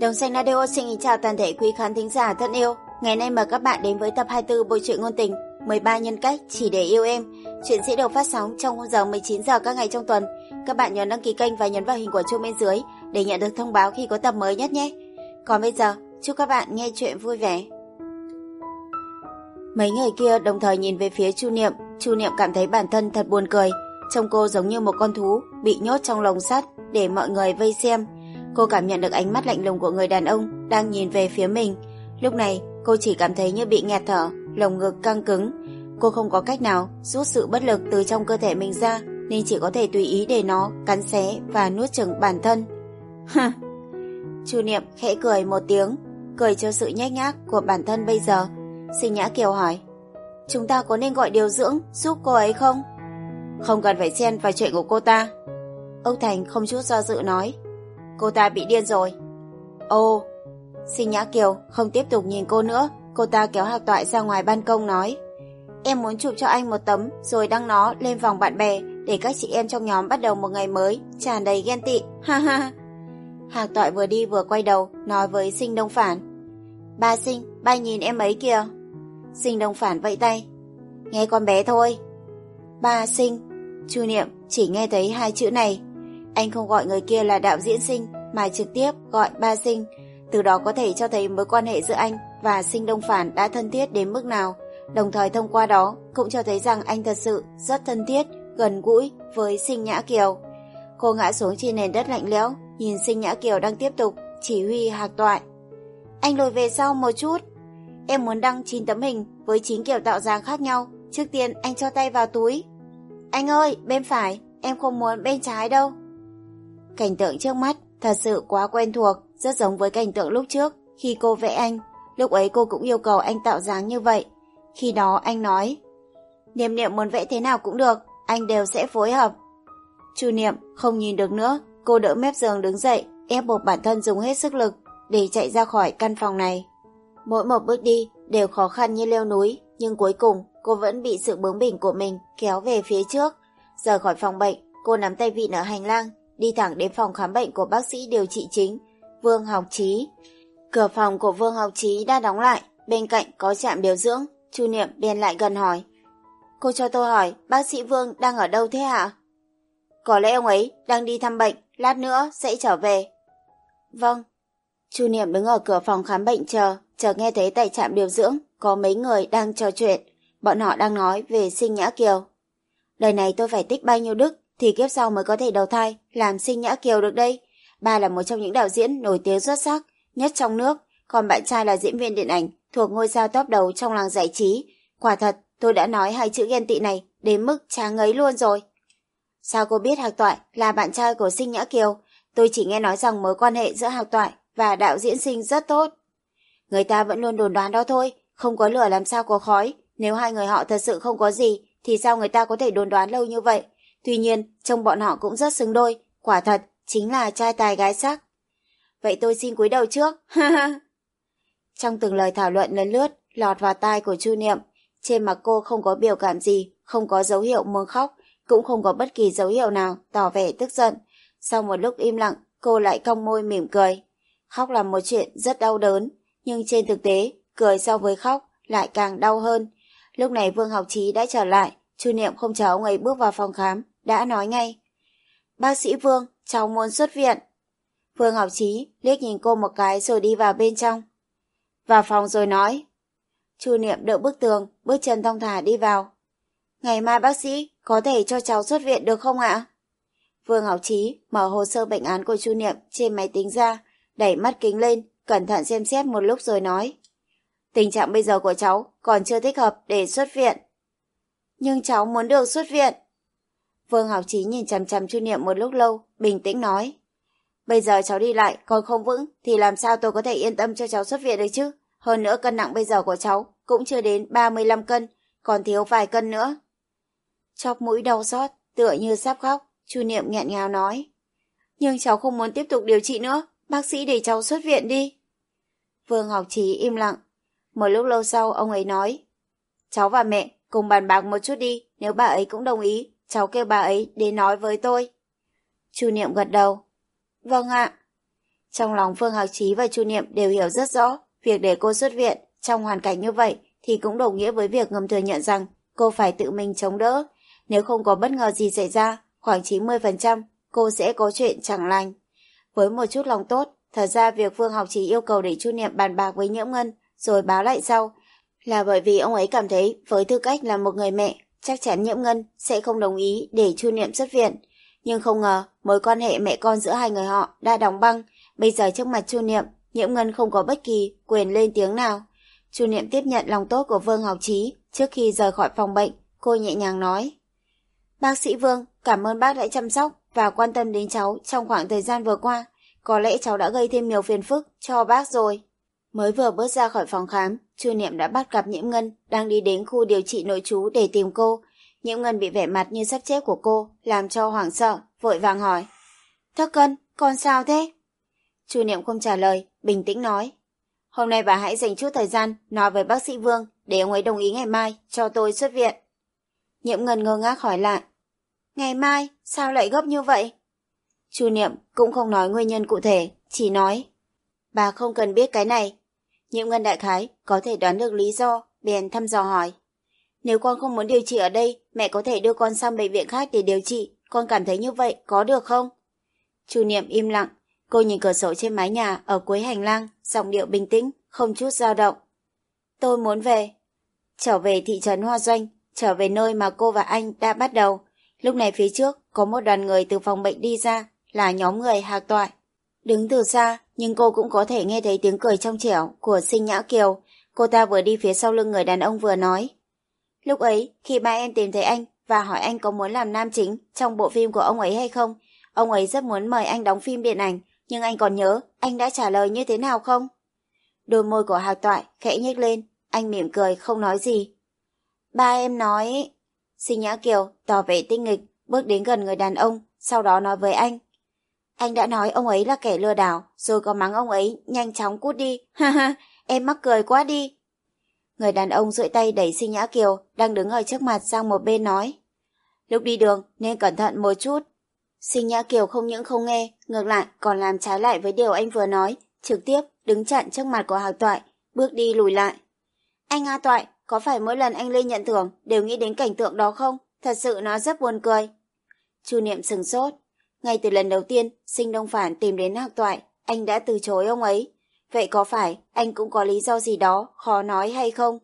Đồng xanh Radio xin kính chào toàn thể quý khán thính giả thân yêu. Ngày nay mời các bạn đến với tập 24 bộ truyện ngôn tình 13 nhân cách chỉ để yêu em. Chuyện sẽ được phát sóng trong khung giờ 19 giờ các ngày trong tuần. Các bạn nhớ đăng ký kênh và nhấn vào hình quả chuông bên dưới để nhận được thông báo khi có tập mới nhất nhé. Còn bây giờ, chúc các bạn nghe chuyện vui vẻ. Mấy người kia đồng thời nhìn về phía Chu Niệm, Chu Niệm cảm thấy bản thân thật buồn cười, trông cô giống như một con thú bị nhốt trong lồng sắt để mọi người vây xem. Cô cảm nhận được ánh mắt lạnh lùng của người đàn ông đang nhìn về phía mình. Lúc này, cô chỉ cảm thấy như bị nghẹt thở, lồng ngực căng cứng. Cô không có cách nào rút sự bất lực từ trong cơ thể mình ra, nên chỉ có thể tùy ý để nó cắn xé và nuốt chửng bản thân. Hừ. Chu Niệm khẽ cười một tiếng, cười cho sự nhếch nhác của bản thân bây giờ. Sinh Nhã Kiều hỏi, chúng ta có nên gọi điều dưỡng giúp cô ấy không? Không cần phải xen vào chuyện của cô ta. Âu Thành không chút do dự nói, cô ta bị điên rồi. Ô, Sinh Nhã Kiều không tiếp tục nhìn cô nữa, cô ta kéo Hạc Toại ra ngoài ban công nói, em muốn chụp cho anh một tấm rồi đăng nó lên vòng bạn bè để các chị em trong nhóm bắt đầu một ngày mới tràn đầy ghen tị, ha ha. Hạc Toại vừa đi vừa quay đầu nói với Sinh Đông Phản, ba Sinh, ba nhìn em ấy kìa. Sinh Đông Phản vẫy tay, nghe con bé thôi. Ba Sinh, Chu Niệm chỉ nghe thấy hai chữ này. Anh không gọi người kia là đạo diễn sinh mà trực tiếp gọi ba sinh. Từ đó có thể cho thấy mối quan hệ giữa anh và sinh đông phản đã thân thiết đến mức nào. Đồng thời thông qua đó cũng cho thấy rằng anh thật sự rất thân thiết, gần gũi với sinh nhã kiều. Cô ngã xuống trên nền đất lạnh lẽo, nhìn sinh nhã kiều đang tiếp tục chỉ huy hạc toại. Anh lùi về sau một chút. Em muốn đăng 9 tấm hình với 9 kiểu tạo dáng khác nhau. Trước tiên anh cho tay vào túi. Anh ơi, bên phải, em không muốn bên trái đâu. Cảnh tượng trước mắt thật sự quá quen thuộc, rất giống với cảnh tượng lúc trước khi cô vẽ anh. Lúc ấy cô cũng yêu cầu anh tạo dáng như vậy. Khi đó anh nói, Niệm niệm muốn vẽ thế nào cũng được, anh đều sẽ phối hợp. Chu niệm không nhìn được nữa, cô đỡ mép giường đứng dậy, ép buộc bản thân dùng hết sức lực để chạy ra khỏi căn phòng này. Mỗi một bước đi đều khó khăn như leo núi, nhưng cuối cùng cô vẫn bị sự bướng bỉnh của mình kéo về phía trước. Rời khỏi phòng bệnh, cô nắm tay vịn ở hành lang, đi thẳng đến phòng khám bệnh của bác sĩ điều trị chính, Vương Học Trí. Cửa phòng của Vương Học Trí đã đóng lại, bên cạnh có trạm điều dưỡng, Chu Niệm bèn lại gần hỏi. Cô cho tôi hỏi, bác sĩ Vương đang ở đâu thế hả? Có lẽ ông ấy đang đi thăm bệnh, lát nữa sẽ trở về. Vâng. Chu Niệm đứng ở cửa phòng khám bệnh chờ, chờ nghe thấy tại trạm điều dưỡng có mấy người đang trò chuyện. Bọn họ đang nói về sinh nhã kiều. Đời này tôi phải tích bao nhiêu đức thì kiếp sau mới có thể đầu thai làm sinh nhã kiều được đây. Ba là một trong những đạo diễn nổi tiếng xuất sắc nhất trong nước, còn bạn trai là diễn viên điện ảnh thuộc ngôi sao top đầu trong làng giải trí. Quả thật, tôi đã nói hai chữ ghen tị này đến mức chán ngấy luôn rồi. Sao cô biết Hạc Toại là bạn trai của Sinh Nhã Kiều? Tôi chỉ nghe nói rằng mối quan hệ giữa Hạc Toại và đạo diễn Sinh rất tốt. Người ta vẫn luôn đồn đoán đó thôi, không có lửa làm sao có khói. Nếu hai người họ thật sự không có gì, thì sao người ta có thể đồn đoán lâu như vậy? Tuy nhiên, trông bọn họ cũng rất xứng đôi, quả thật, chính là trai tài gái sắc. Vậy tôi xin cúi đầu trước, ha ha. Trong từng lời thảo luận lấn lướt, lọt vào tai của Chu Niệm, trên mặt cô không có biểu cảm gì, không có dấu hiệu muốn khóc, cũng không có bất kỳ dấu hiệu nào tỏ vẻ tức giận. Sau một lúc im lặng, cô lại cong môi mỉm cười. Khóc là một chuyện rất đau đớn, nhưng trên thực tế, cười so với khóc lại càng đau hơn. Lúc này Vương Học Trí đã trở lại, Chu Niệm không chờ ông ấy bước vào phòng khám, đã nói ngay. Bác sĩ Vương, cháu muốn xuất viện. Vương Ngọc Trí liếc nhìn cô một cái rồi đi vào bên trong. Vào phòng rồi nói. Chu Niệm đỡ bức tường, bước chân thong thả đi vào. Ngày mai bác sĩ có thể cho cháu xuất viện được không ạ? Vương Ngọc Trí mở hồ sơ bệnh án của Chu Niệm trên máy tính ra, đẩy mắt kính lên, cẩn thận xem xét một lúc rồi nói. Tình trạng bây giờ của cháu còn chưa thích hợp để xuất viện. Nhưng cháu muốn được xuất viện. Vương Học Chí nhìn chằm chằm Chu Niệm một lúc lâu, bình tĩnh nói. Bây giờ cháu đi lại còn không vững thì làm sao tôi có thể yên tâm cho cháu xuất viện được chứ? Hơn nữa cân nặng bây giờ của cháu cũng chưa đến 35 cân, còn thiếu vài cân nữa. Chọc mũi đau xót, tựa như sắp khóc, Chu Niệm nghẹn ngào nói. Nhưng cháu không muốn tiếp tục điều trị nữa, bác sĩ để cháu xuất viện đi. Vương Học Chí im lặng. Một lúc lâu sau ông ấy nói. Cháu và mẹ cùng bàn bạc một chút đi, nếu bà ấy cũng đồng ý, cháu kêu bà ấy đến nói với tôi. Chu Niệm gật đầu. Vâng ạ. Trong lòng Phương Hạc Trí và Chu Niệm đều hiểu rất rõ, việc để cô xuất viện trong hoàn cảnh như vậy thì cũng đồng nghĩa với việc ngầm thừa nhận rằng cô phải tự mình chống đỡ. Nếu không có bất ngờ gì xảy ra, khoảng 90% cô sẽ có chuyện chẳng lành. Với một chút lòng tốt, thật ra việc Phương Học Trí yêu cầu để Chu Niệm bàn bạc với Nhiễm Ngân rồi báo lại sau là bởi vì ông ấy cảm thấy với tư cách là một người mẹ, chắc chắn Nhiễm Ngân sẽ không đồng ý để Chu Niệm xuất viện. Nhưng không ngờ mối quan hệ mẹ con giữa hai người họ đã đóng băng, bây giờ trước mặt Chu Niệm, Nhiễm Ngân không có bất kỳ quyền lên tiếng nào. Chu Niệm tiếp nhận lòng tốt của Vương Học Trí trước khi rời khỏi phòng bệnh, cô nhẹ nhàng nói. Bác sĩ Vương, cảm ơn bác đã chăm sóc và quan tâm đến cháu trong khoảng thời gian vừa qua. Có lẽ cháu đã gây thêm nhiều phiền phức cho bác rồi. Mới vừa bước ra khỏi phòng khám, Chu Niệm đã bắt gặp Nhiễm Ngân đang đi đến khu điều trị nội trú để tìm cô. Nhiễm Ngân bị vẻ mặt như sắp chết của cô, làm cho hoảng sợ, vội vàng hỏi. Thất cân, con sao thế? Chu Niệm không trả lời, bình tĩnh nói. Hôm nay bà hãy dành chút thời gian nói với bác sĩ Vương để ông ấy đồng ý ngày mai cho tôi xuất viện. Nhiễm Ngân ngơ ngác hỏi lại. Ngày mai, sao lại gấp như vậy? Chu Niệm cũng không nói nguyên nhân cụ thể, chỉ nói. Bà không cần biết cái này. Nhiễm Ngân đại khái có thể đoán được lý do, bèn thăm dò hỏi. Nếu con không muốn điều trị ở đây, mẹ có thể đưa con sang bệnh viện khác để điều trị. Con cảm thấy như vậy có được không? Chu Niệm im lặng, cô nhìn cửa sổ trên mái nhà ở cuối hành lang, giọng điệu bình tĩnh, không chút dao động. Tôi muốn về. Trở về thị trấn Hoa Doanh, trở về nơi mà cô và anh đã bắt đầu. Lúc này phía trước có một đoàn người từ phòng bệnh đi ra, là nhóm người hạc toại. Đứng từ xa, nhưng cô cũng có thể nghe thấy tiếng cười trong trẻo của sinh nhã kiều. Cô ta vừa đi phía sau lưng người đàn ông vừa nói. Lúc ấy, khi ba em tìm thấy anh và hỏi anh có muốn làm nam chính trong bộ phim của ông ấy hay không, ông ấy rất muốn mời anh đóng phim điện ảnh, nhưng anh còn nhớ anh đã trả lời như thế nào không? Đôi môi của hạc toại khẽ nhếch lên, anh mỉm cười không nói gì. Ba em nói... Sinh Nhã Kiều tỏ vẻ tinh nghịch, bước đến gần người đàn ông, sau đó nói với anh. Anh đã nói ông ấy là kẻ lừa đảo, rồi có mắng ông ấy nhanh chóng cút đi. Ha ha, em mắc cười quá đi. Người đàn ông duỗi tay đẩy Sinh Nhã Kiều đang đứng ở trước mặt sang một bên nói. Lúc đi đường nên cẩn thận một chút. Sinh Nhã Kiều không những không nghe, ngược lại còn làm trái lại với điều anh vừa nói, trực tiếp đứng chặn trước mặt của Hạc Toại, bước đi lùi lại. Anh A Toại, có phải mỗi lần anh lên nhận thưởng đều nghĩ đến cảnh tượng đó không? Thật sự nó rất buồn cười. Chu Niệm sừng sốt. Ngay từ lần đầu tiên, sinh đông phản tìm đến Hạc Toại, anh đã từ chối ông ấy. Vậy có phải anh cũng có lý do gì đó khó nói hay không?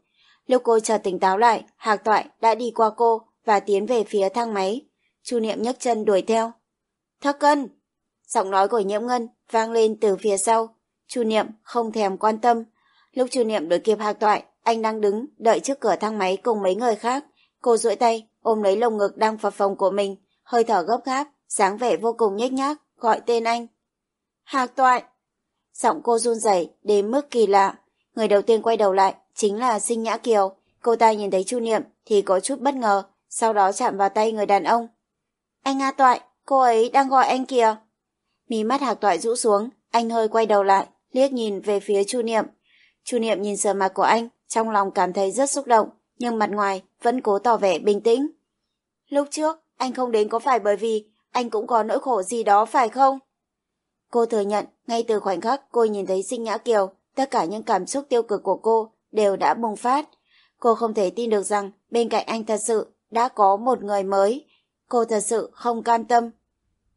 Lúc cô chờ tỉnh táo lại, Hạc Toại đã đi qua cô và tiến về phía thang máy. Chu Niệm nhấc chân đuổi theo. Thất cân! Giọng nói của Nhiễm Ngân vang lên từ phía sau. Chu Niệm không thèm quan tâm. Lúc Chu Niệm đuổi kịp Hạc Toại, anh đang đứng đợi trước cửa thang máy cùng mấy người khác. Cô duỗi tay ôm lấy lồng ngực đang phập phồng của mình, hơi thở gấp gáp, dáng vẻ vô cùng nhếch nhác, gọi tên anh. Hạc Toại! Giọng cô run rẩy đến mức kỳ lạ. Người đầu tiên quay đầu lại chính là Sinh Nhã Kiều. Cô ta nhìn thấy Chu Niệm thì có chút bất ngờ, sau đó chạm vào tay người đàn ông. Anh A Toại, cô ấy đang gọi anh kìa. Mí mắt Hạc Toại rũ xuống, anh hơi quay đầu lại, liếc nhìn về phía Chu Niệm. Chu Niệm nhìn sờ mặt của anh, trong lòng cảm thấy rất xúc động, nhưng mặt ngoài vẫn cố tỏ vẻ bình tĩnh. Lúc trước, anh không đến có phải bởi vì anh cũng có nỗi khổ gì đó phải không? Cô thừa nhận, ngay từ khoảnh khắc cô nhìn thấy sinh nhã kiều, tất cả những cảm xúc tiêu cực của cô đều đã bùng phát. Cô không thể tin được rằng bên cạnh anh thật sự đã có một người mới. Cô thật sự không cam tâm.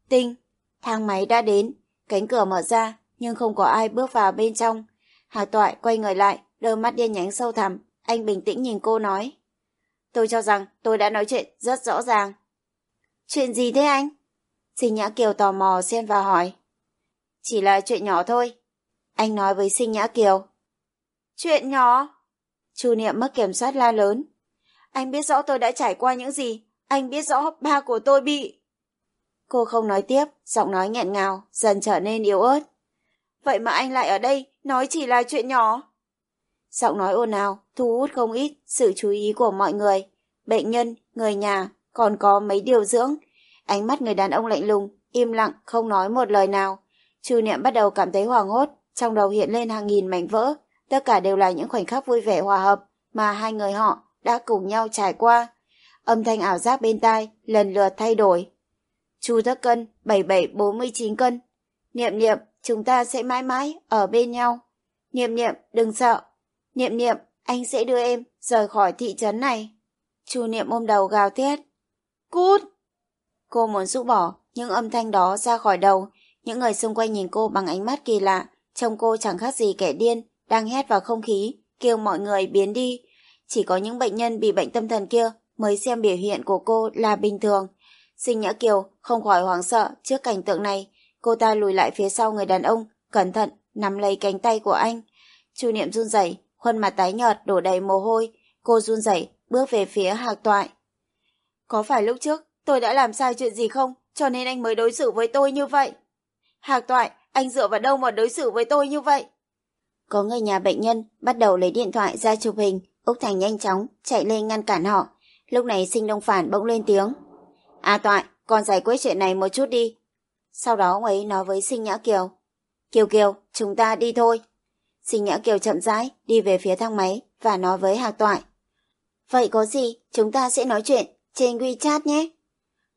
Tinh, thang máy đã đến, cánh cửa mở ra, nhưng không có ai bước vào bên trong. Hà Toại quay người lại, đôi mắt đen nhánh sâu thẳm, anh bình tĩnh nhìn cô nói. Tôi cho rằng tôi đã nói chuyện rất rõ ràng. Chuyện gì thế anh? Sinh Nhã Kiều tò mò xen vào hỏi. Chỉ là chuyện nhỏ thôi. Anh nói với Sinh Nhã Kiều. Chuyện nhỏ? Chu Niệm mất kiểm soát la lớn. Anh biết rõ tôi đã trải qua những gì. Anh biết rõ ba của tôi bị... Cô không nói tiếp, giọng nói nghẹn ngào, dần trở nên yếu ớt. Vậy mà anh lại ở đây, nói chỉ là chuyện nhỏ. Giọng nói ồn ào, thu hút không ít sự chú ý của mọi người. Bệnh nhân, người nhà, còn có mấy điều dưỡng. Ánh mắt người đàn ông lạnh lùng, im lặng, không nói một lời nào. Chu Niệm bắt đầu cảm thấy hoảng hốt, trong đầu hiện lên hàng nghìn mảnh vỡ. Tất cả đều là những khoảnh khắc vui vẻ hòa hợp mà hai người họ đã cùng nhau trải qua. Âm thanh ảo giác bên tai lần lượt thay đổi. Chu Thất Cân, 7749 cân. Niệm niệm, chúng ta sẽ mãi mãi ở bên nhau. Niệm niệm, đừng sợ. Niệm niệm, anh sẽ đưa em rời khỏi thị trấn này. Chu niệm ôm đầu gào thét. Cút! Cô muốn rũ bỏ những âm thanh đó ra khỏi đầu. Những người xung quanh nhìn cô bằng ánh mắt kỳ lạ. Trông cô chẳng khác gì kẻ điên, đang hét vào không khí, kêu mọi người biến đi. Chỉ có những bệnh nhân bị bệnh tâm thần kia mới xem biểu hiện của cô là bình thường. Sinh Nhã Kiều không khỏi hoảng sợ trước cảnh tượng này. Cô ta lùi lại phía sau người đàn ông, cẩn thận, nắm lấy cánh tay của anh. Chu Niệm run rẩy, khuôn mặt tái nhợt đổ đầy mồ hôi. Cô run rẩy bước về phía hạc toại. Có phải lúc trước tôi đã làm sai chuyện gì không, cho nên anh mới đối xử với tôi như vậy? Hạc toại, anh dựa vào đâu mà đối xử với tôi như vậy? Có người nhà bệnh nhân bắt đầu lấy điện thoại ra chụp hình, Úc Thành nhanh chóng chạy lên ngăn cản họ. Lúc này sinh đông phản bỗng lên tiếng. A Toại, con giải quyết chuyện này một chút đi. Sau đó ông ấy nói với sinh nhã Kiều. Kiều Kiều, chúng ta đi thôi. Sinh nhã Kiều chậm rãi đi về phía thang máy và nói với Hạc Toại. Vậy có gì, chúng ta sẽ nói chuyện trên WeChat nhé.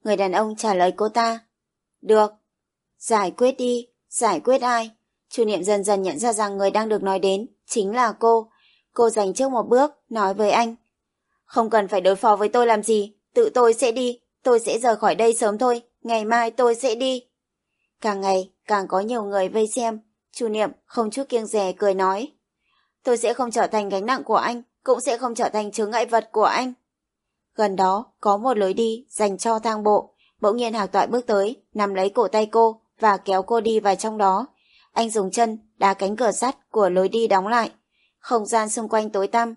Người đàn ông trả lời cô ta. Được. Giải quyết đi, giải quyết ai? Chu Niệm dần dần nhận ra rằng người đang được nói đến chính là cô. Cô dành trước một bước, nói với anh. Không cần phải đối phó với tôi làm gì, tự tôi sẽ đi, tôi sẽ rời khỏi đây sớm thôi, ngày mai tôi sẽ đi. Càng ngày, càng có nhiều người vây xem, Chu Niệm không chút kiêng dè cười nói. Tôi sẽ không trở thành gánh nặng của anh, cũng sẽ không trở thành chướng ngại vật của anh. Gần đó, có một lối đi dành cho thang bộ, bỗng nhiên hạc toại bước tới, nắm lấy cổ tay cô và kéo cô đi vào trong đó. Anh dùng chân đá cánh cửa sắt của lối đi đóng lại. Không gian xung quanh tối tăm.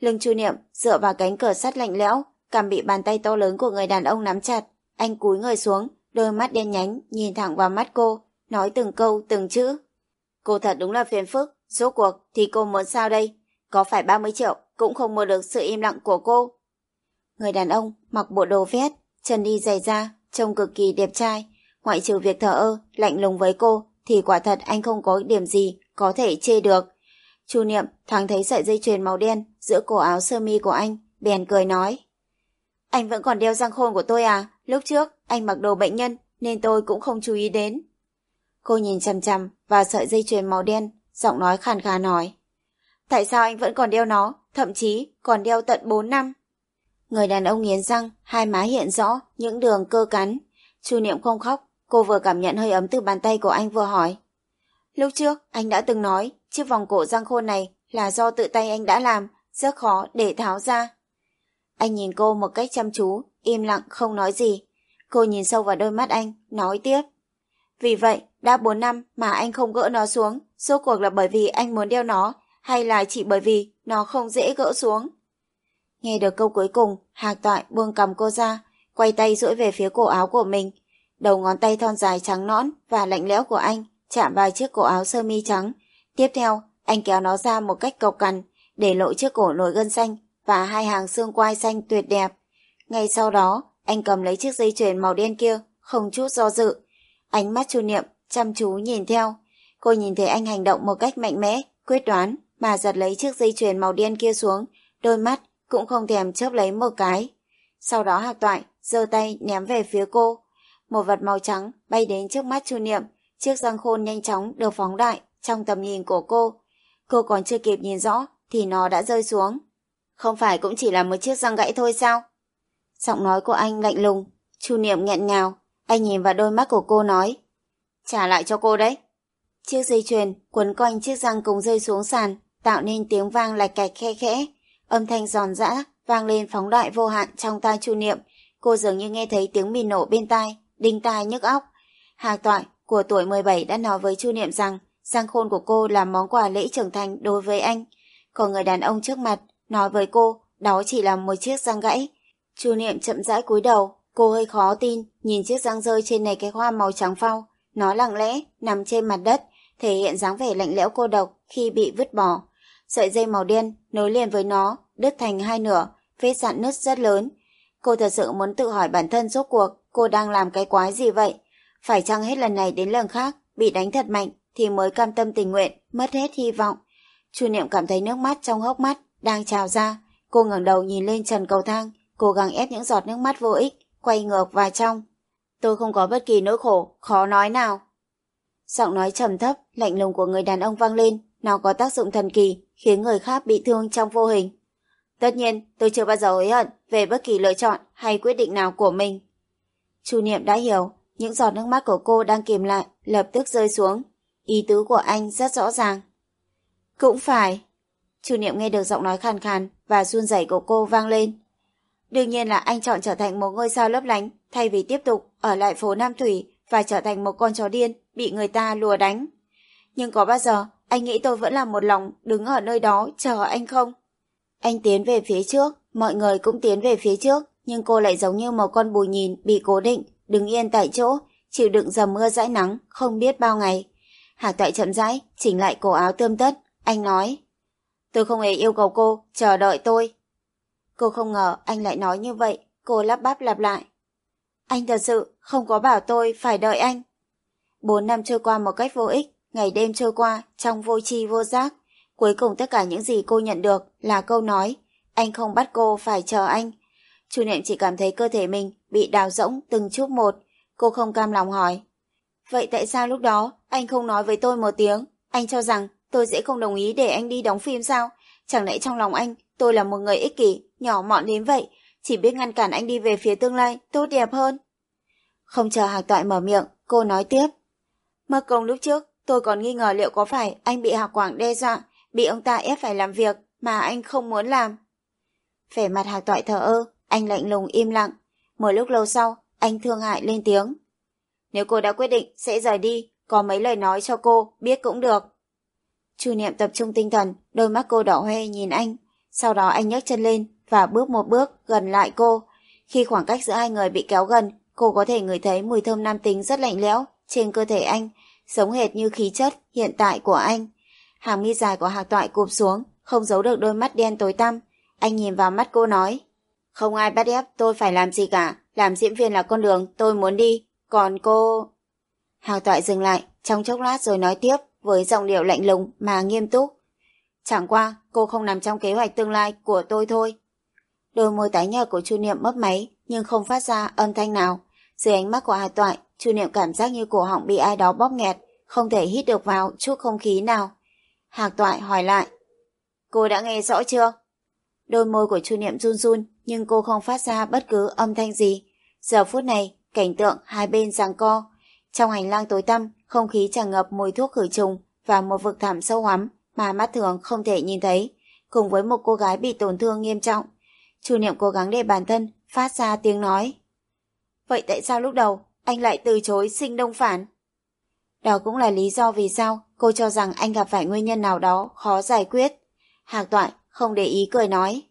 Lưng Chu Niệm dựa vào cánh cửa sắt lạnh lẽo, cầm bị bàn tay to lớn của người đàn ông nắm chặt. Anh cúi người xuống, đôi mắt đen nhánh nhìn thẳng vào mắt cô, nói từng câu từng chữ. Cô thật đúng là phiền phức, rốt cuộc thì cô muốn sao đây? Có phải 30 triệu cũng không mua được sự im lặng của cô? Người đàn ông mặc bộ đồ vest, chân đi giày da, trông cực kỳ đẹp trai. Ngoại trừ việc thờ ơ, lạnh lùng với cô, thì quả thật anh không có điểm gì có thể chê được. Chu Niệm thoáng thấy sợi dây chuyền màu đen giữa cổ áo sơ mi của anh, bèn cười nói. Anh vẫn còn đeo răng khôn của tôi à? Lúc trước, anh mặc đồ bệnh nhân, nên tôi cũng không chú ý đến. Cô nhìn chằm chằm vào sợi dây chuyền màu đen, giọng nói khàn khàn nói. Tại sao anh vẫn còn đeo nó, thậm chí còn đeo tận 4 năm? Người đàn ông nghiến răng, hai má hiện rõ những đường cơ cắn. Chu Niệm không khóc, cô vừa cảm nhận hơi ấm từ bàn tay của anh vừa hỏi. Lúc trước, anh đã từng nói, chiếc vòng cổ răng khôn này là do tự tay anh đã làm, rất khó để tháo ra. Anh nhìn cô một cách chăm chú, im lặng không nói gì. Cô nhìn sâu vào đôi mắt anh, nói tiếp. Vì vậy, đã 4 năm mà anh không gỡ nó xuống, rốt cuộc là bởi vì anh muốn đeo nó, hay là chỉ bởi vì nó không dễ gỡ xuống? Nghe được câu cuối cùng, Hạc Toại buông cầm cô ra, quay tay duỗi về phía cổ áo của mình. Đầu ngón tay thon dài trắng nõn và lạnh lẽo của anh chạm vào chiếc cổ áo sơ mi trắng. Tiếp theo, anh kéo nó ra một cách cộc cằn, để lộ chiếc cổ nổi gân xanh và hai hàng xương quai xanh tuyệt đẹp. Ngay sau đó, anh cầm lấy chiếc dây chuyền màu đen kia, không chút do dự. Ánh mắt chu niệm, chăm chú nhìn theo. Cô nhìn thấy anh hành động một cách mạnh mẽ, quyết đoán, mà giật lấy chiếc dây chuyền màu đen kia xuống, đôi mắt cũng không thèm chớp lấy một cái. Sau đó hạc toại, giơ tay ném về phía cô. Một vật màu trắng bay đến trước mắt chu niệm, chiếc răng khôn nhanh chóng được phóng đại trong tầm nhìn của cô. Cô còn chưa kịp nhìn rõ thì nó đã rơi xuống. Không phải cũng chỉ là một chiếc răng gãy thôi sao? Giọng nói của anh lạnh lùng, chu niệm nghẹn ngào. Anh nhìn vào đôi mắt của cô nói. Trả lại cho cô đấy. Chiếc dây chuyền quấn quanh chiếc răng cùng rơi xuống sàn, tạo nên tiếng vang lạch cạch khe khẽ. Âm thanh giòn giã vang lên phóng đại vô hạn trong tai chu niệm. Cô dường như nghe thấy tiếng mìn nổ bên tai, đinh tai nhức óc. Hạc toại của tuổi 17 đã nói với chu niệm rằng giang khôn của cô là món quà lễ trưởng thành đối với anh. Còn người đàn ông trước mặt nói với cô đó chỉ là một chiếc răng gãy. Chu niệm chậm rãi cúi đầu, cô hơi khó tin nhìn chiếc răng rơi trên này cái hoa màu trắng phau. Nó lặng lẽ nằm trên mặt đất, thể hiện dáng vẻ lạnh lẽo cô độc khi bị vứt bỏ. Sợi dây màu đen nối liền với nó, đứt thành hai nửa, vết dạn nứt rất lớn. Cô thật sự muốn tự hỏi bản thân rốt cuộc cô đang làm cái quái gì vậy? Phải chăng hết lần này đến lần khác bị đánh thật mạnh thì mới cam tâm tình nguyện, mất hết hy vọng. Chu Niệm cảm thấy nước mắt trong hốc mắt đang trào ra. Cô ngẩng đầu nhìn lên trần cầu thang, cố gắng ép những giọt nước mắt vô ích, quay ngược vào trong. Tôi không có bất kỳ nỗi khổ, khó nói nào. Giọng nói trầm thấp, lạnh lùng của người đàn ông vang lên, nó có tác dụng thần kỳ, khiến người khác bị thương trong vô hình. Tất nhiên, tôi chưa bao giờ hối hận về bất kỳ lựa chọn hay quyết định nào của mình. Chu Niệm đã hiểu, những giọt nước mắt của cô đang kìm lại, lập tức rơi xuống. Ý tứ của anh rất rõ ràng. Cũng phải. Chu Niệm nghe được giọng nói khàn khàn và run rẩy của cô vang lên. Đương nhiên là anh chọn trở thành một ngôi sao lấp lánh thay vì tiếp tục ở lại phố Nam Thủy và trở thành một con chó điên bị người ta lùa đánh. Nhưng có bao giờ anh nghĩ tôi vẫn là một lòng đứng ở nơi đó chờ anh không? Anh tiến về phía trước, mọi người cũng tiến về phía trước, nhưng cô lại giống như một con bù nhìn bị cố định, đứng yên tại chỗ, chịu đựng dầm mưa dãi nắng, không biết bao ngày. Hạc toại chậm rãi, chỉnh lại cổ áo tươm tất, anh nói. Tôi không hề yêu cầu cô, chờ đợi tôi. Cô không ngờ anh lại nói như vậy, cô lắp bắp lặp lại. Anh thật sự không có bảo tôi phải đợi anh. Bốn năm trôi qua một cách vô ích, ngày đêm trôi qua trong vô tri vô giác. Cuối cùng tất cả những gì cô nhận được là câu nói, anh không bắt cô phải chờ anh. Chu Niệm chỉ cảm thấy cơ thể mình bị đào rỗng từng chút một, cô không cam lòng hỏi. Vậy tại sao lúc đó anh không nói với tôi một tiếng? Anh cho rằng tôi sẽ không đồng ý để anh đi đóng phim sao? Chẳng lẽ trong lòng anh tôi là một người ích kỷ, nhỏ mọn đến vậy, chỉ biết ngăn cản anh đi về phía tương lai tốt đẹp hơn? Không chờ Hạc Toại mở miệng, cô nói tiếp. Mất công lúc trước, tôi còn nghi ngờ liệu có phải anh bị Hạc Quảng đe dọa, bị ông ta ép phải làm việc mà anh không muốn làm. Vẻ mặt Hạc Toại thờ ơ, anh lạnh lùng im lặng. Một lúc lâu sau, anh thương hại lên tiếng. Nếu cô đã quyết định sẽ rời đi, có mấy lời nói cho cô, biết cũng được. Chu Niệm tập trung tinh thần, đôi mắt cô đỏ hoe nhìn anh. Sau đó anh nhấc chân lên và bước một bước gần lại cô. Khi khoảng cách giữa hai người bị kéo gần, cô có thể ngửi thấy mùi thơm nam tính rất lạnh lẽo trên cơ thể anh, giống hệt như khí chất hiện tại của anh. Hàng mi dài của hạc toại cụp xuống, không giấu được đôi mắt đen tối tăm. Anh nhìn vào mắt cô nói, không ai bắt ép tôi phải làm gì cả, làm diễn viên là con đường tôi muốn đi, còn cô... Hạc toại dừng lại, trong chốc lát rồi nói tiếp với giọng điệu lạnh lùng mà nghiêm túc. Chẳng qua, cô không nằm trong kế hoạch tương lai của tôi thôi. Đôi môi tái nhợt của Chu Niệm mấp máy, nhưng không phát ra âm thanh nào. Dưới ánh mắt của Hà Toại, Chu Niệm cảm giác như cổ họng bị ai đó bóp nghẹt, không thể hít được vào chút không khí nào. Hạc Toại hỏi lại. Cô đã nghe rõ chưa? Đôi môi của Chu Niệm run run, nhưng cô không phát ra bất cứ âm thanh gì. Giờ phút này, cảnh tượng hai bên giằng co. Trong hành lang tối tăm, không khí tràn ngập mùi thuốc khử trùng và một vực thẳm sâu hoắm mà mắt thường không thể nhìn thấy, cùng với một cô gái bị tổn thương nghiêm trọng. Chu Niệm cố gắng để bản thân phát ra tiếng nói. Vậy tại sao lúc đầu anh lại từ chối sinh đông phản? Đó cũng là lý do vì sao cô cho rằng anh gặp phải nguyên nhân nào đó khó giải quyết. Hạc Toại không để ý cười nói.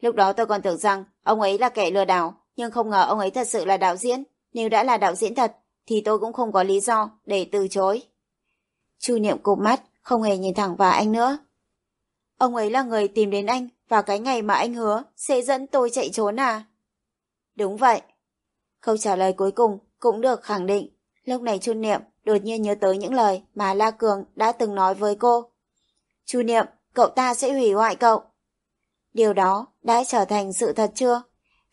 Lúc đó tôi còn tưởng rằng ông ấy là kẻ lừa đảo, nhưng không ngờ ông ấy thật sự là đạo diễn. Nếu đã là đạo diễn thật, thì tôi cũng không có lý do để từ chối. Chu Niệm cụp mắt, không hề nhìn thẳng vào anh nữa. Ông ấy là người tìm đến anh vào cái ngày mà anh hứa sẽ dẫn tôi chạy trốn à? Đúng vậy. Câu trả lời cuối cùng cũng được khẳng định. Lúc này Chu Niệm đột nhiên nhớ tới những lời mà La Cường đã từng nói với cô. Chu Niệm, cậu ta sẽ hủy hoại cậu. Điều đó đã trở thành sự thật chưa?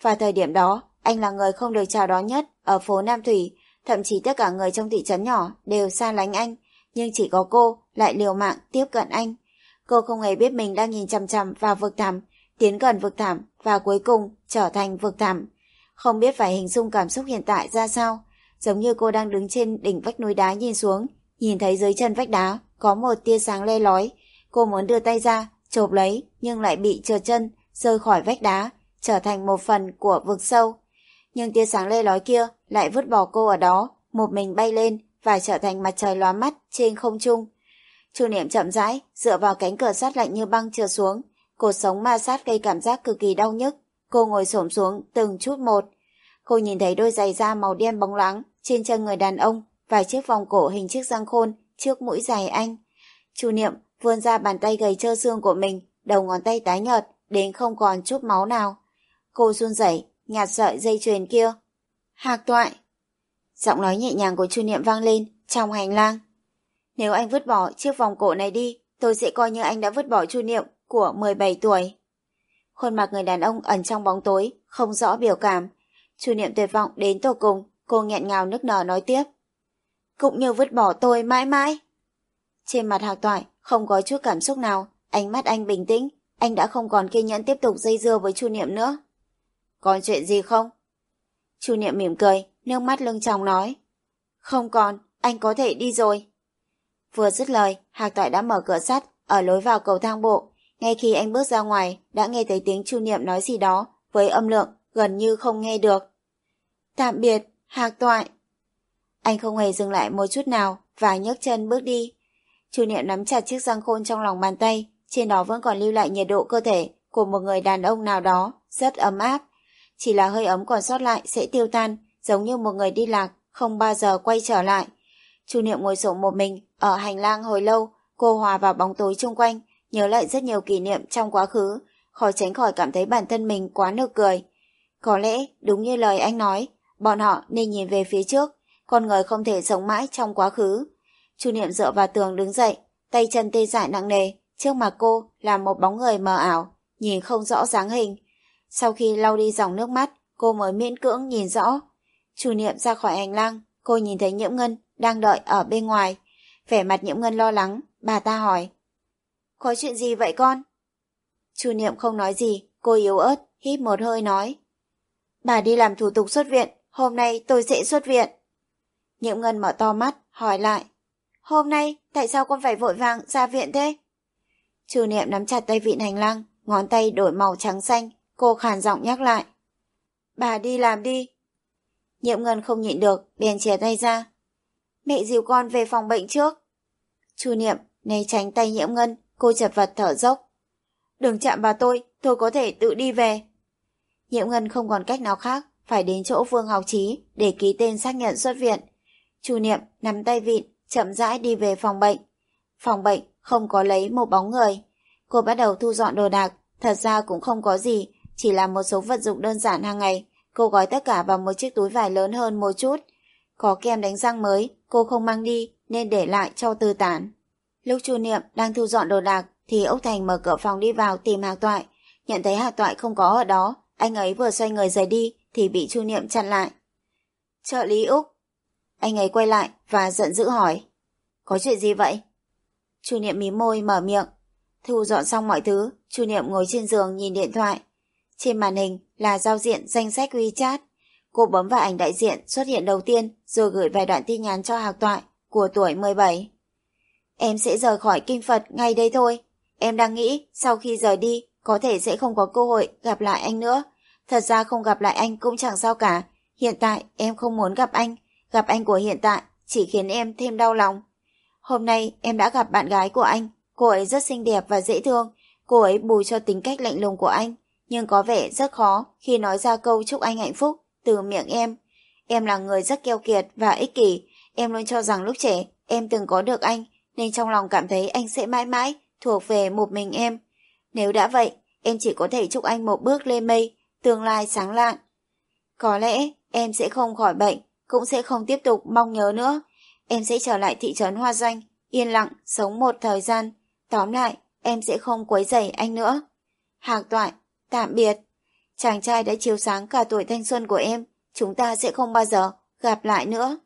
Và thời điểm đó, anh là người không được chào đón nhất ở phố Nam Thủy, thậm chí tất cả người trong thị trấn nhỏ đều xa lánh anh, nhưng chỉ có cô lại liều mạng tiếp cận anh. Cô không hề biết mình đang nhìn chằm chằm vào vực thẳm, tiến gần vực thẳm và cuối cùng trở thành vực thẳm. Không biết phải hình dung cảm xúc hiện tại ra sao, giống như cô đang đứng trên đỉnh vách núi đá nhìn xuống, nhìn thấy dưới chân vách đá có một tia sáng le lói. Cô muốn đưa tay ra, chộp lấy nhưng lại bị trượt chân, rơi khỏi vách đá, trở thành một phần của vực sâu. Nhưng tia sáng le lói kia lại vứt bỏ cô ở đó, một mình bay lên và trở thành mặt trời lóa mắt trên không trung. Chu Niệm chậm rãi, dựa vào cánh cửa sắt lạnh như băng trượt xuống, cột sống ma sát gây cảm giác cực kỳ đau nhức. Cô ngồi xổm xuống từng chút một. Cô nhìn thấy đôi giày da màu đen bóng loáng trên chân người đàn ông và chiếc vòng cổ hình chiếc răng khôn trước mũi dài anh. Chu Niệm vươn ra bàn tay gầy trơ xương của mình, đầu ngón tay tái nhợt đến không còn chút máu nào. Cô run rẩy nhạt sợi dây chuyền kia. Hạc toại. Giọng nói nhẹ nhàng của Chu Niệm vang lên trong hành lang. Nếu anh vứt bỏ chiếc vòng cổ này đi, tôi sẽ coi như anh đã vứt bỏ Chu Niệm của 17 tuổi. Khuôn mặt người đàn ông ẩn trong bóng tối, không rõ biểu cảm. Chu Niệm tuyệt vọng đến tổ cùng, cô nghẹn ngào nức nở nói tiếp. cũng như vứt bỏ tôi mãi mãi. Trên mặt Hạc Toại không có chút cảm xúc nào, ánh mắt anh bình tĩnh, anh đã không còn kiên nhẫn tiếp tục dây dưa với Chu Niệm nữa. Còn chuyện gì không? Chu Niệm mỉm cười, nước mắt lưng tròng nói. Không còn, anh có thể đi rồi. Vừa dứt lời, Hạc Toại đã mở cửa sắt ở lối vào cầu thang bộ. Ngay khi anh bước ra ngoài, đã nghe thấy tiếng Chu Niệm nói gì đó với âm lượng gần như không nghe được. Tạm biệt, Hạc Toại. Anh không hề dừng lại một chút nào và nhấc chân bước đi. Chu Niệm nắm chặt chiếc răng khôn trong lòng bàn tay, trên đó vẫn còn lưu lại nhiệt độ cơ thể của một người đàn ông nào đó, rất ấm áp. Chỉ là hơi ấm còn sót lại sẽ tiêu tan, giống như một người đi lạc, không bao giờ quay trở lại. Chu Niệm ngồi sổ một mình, ở hành lang hồi lâu, cô hòa vào bóng tối chung quanh, nhớ lại rất nhiều kỷ niệm trong quá khứ, khỏi tránh khỏi cảm thấy bản thân mình quá nực cười. Có lẽ, đúng như lời anh nói, bọn họ nên nhìn về phía trước, con người không thể sống mãi trong quá khứ. Chu Niệm dựa vào tường đứng dậy, tay chân tê dại nặng nề, trước mặt cô là một bóng người mờ ảo, nhìn không rõ dáng hình. Sau khi lau đi dòng nước mắt, cô mới miễn cưỡng nhìn rõ. Chu Niệm ra khỏi hành lang, cô nhìn thấy Nhiễm Ngân đang đợi ở bên ngoài. Vẻ mặt Nhiễm Ngân lo lắng, bà ta hỏi. Có chuyện gì vậy con? Chu Niệm không nói gì, cô yếu ớt, hít một hơi nói. Bà đi làm thủ tục xuất viện, hôm nay tôi sẽ xuất viện. Nhiễm Ngân mở to mắt, hỏi lại. Hôm nay, tại sao con phải vội vàng ra viện thế? Trừ Niệm nắm chặt tay vịn hành lang, ngón tay đổi màu trắng xanh, cô khàn giọng nhắc lại. Bà đi làm đi. Nhiễm Ngân không nhịn được, bèn chìa tay ra. Mẹ dìu con về phòng bệnh trước. Chu Niệm né tránh tay Nhiễm Ngân, cô chật vật thở dốc. Đừng chạm vào tôi, tôi có thể tự đi về. Nhiễm Ngân không còn cách nào khác, phải đến chỗ Vương Ngọc Trí để ký tên xác nhận xuất viện. Chu Niệm nắm tay vịn, chậm rãi đi về phòng bệnh. Phòng bệnh không có lấy một bóng người. Cô bắt đầu thu dọn đồ đạc, thật ra cũng không có gì, chỉ là một số vật dụng đơn giản hàng ngày. Cô gói tất cả vào một chiếc túi vải lớn hơn một chút. Có kem đánh răng mới, cô không mang đi nên để lại cho tư tản. Lúc Chu Niệm đang thu dọn đồ đạc thì Úc Thành mở cửa phòng đi vào tìm Hạc Toại. Nhận thấy Hạc Toại không có ở đó, anh ấy vừa xoay người rời đi thì bị Chu Niệm chặn lại. Trợ lý Úc. Anh ấy quay lại và giận dữ hỏi. Có chuyện gì vậy? Chu Niệm mím môi mở miệng. Thu dọn xong mọi thứ, Chu Niệm ngồi trên giường nhìn điện thoại. Trên màn hình là giao diện danh sách WeChat. Cô bấm vào ảnh đại diện xuất hiện đầu tiên rồi gửi vài đoạn tin nhắn cho Hạc Toại của tuổi 17. Em sẽ rời khỏi kinh Phật ngay đây thôi. Em đang nghĩ sau khi rời đi có thể sẽ không có cơ hội gặp lại anh nữa. Thật ra không gặp lại anh cũng chẳng sao cả. Hiện tại em không muốn gặp anh. Gặp anh của hiện tại chỉ khiến em thêm đau lòng. Hôm nay em đã gặp bạn gái của anh. Cô ấy rất xinh đẹp và dễ thương. Cô ấy bù cho tính cách lạnh lùng của anh. Nhưng có vẻ rất khó khi nói ra câu chúc anh hạnh phúc từ miệng em. Em là người rất keo kiệt và ích kỷ. Em luôn cho rằng lúc trẻ em từng có được anh nên trong lòng cảm thấy anh sẽ mãi mãi thuộc về một mình em. Nếu đã vậy, em chỉ có thể chúc anh một bước lên mây, tương lai sáng lạn. Có lẽ em sẽ không khỏi bệnh, cũng sẽ không tiếp tục mong nhớ nữa. Em sẽ trở lại thị trấn Hoa Doanh, yên lặng, sống một thời gian. Tóm lại, em sẽ không quấy rầy anh nữa. Hạc toại, tạm biệt. Chàng trai đã chiếu sáng cả tuổi thanh xuân của em, chúng ta sẽ không bao giờ gặp lại nữa.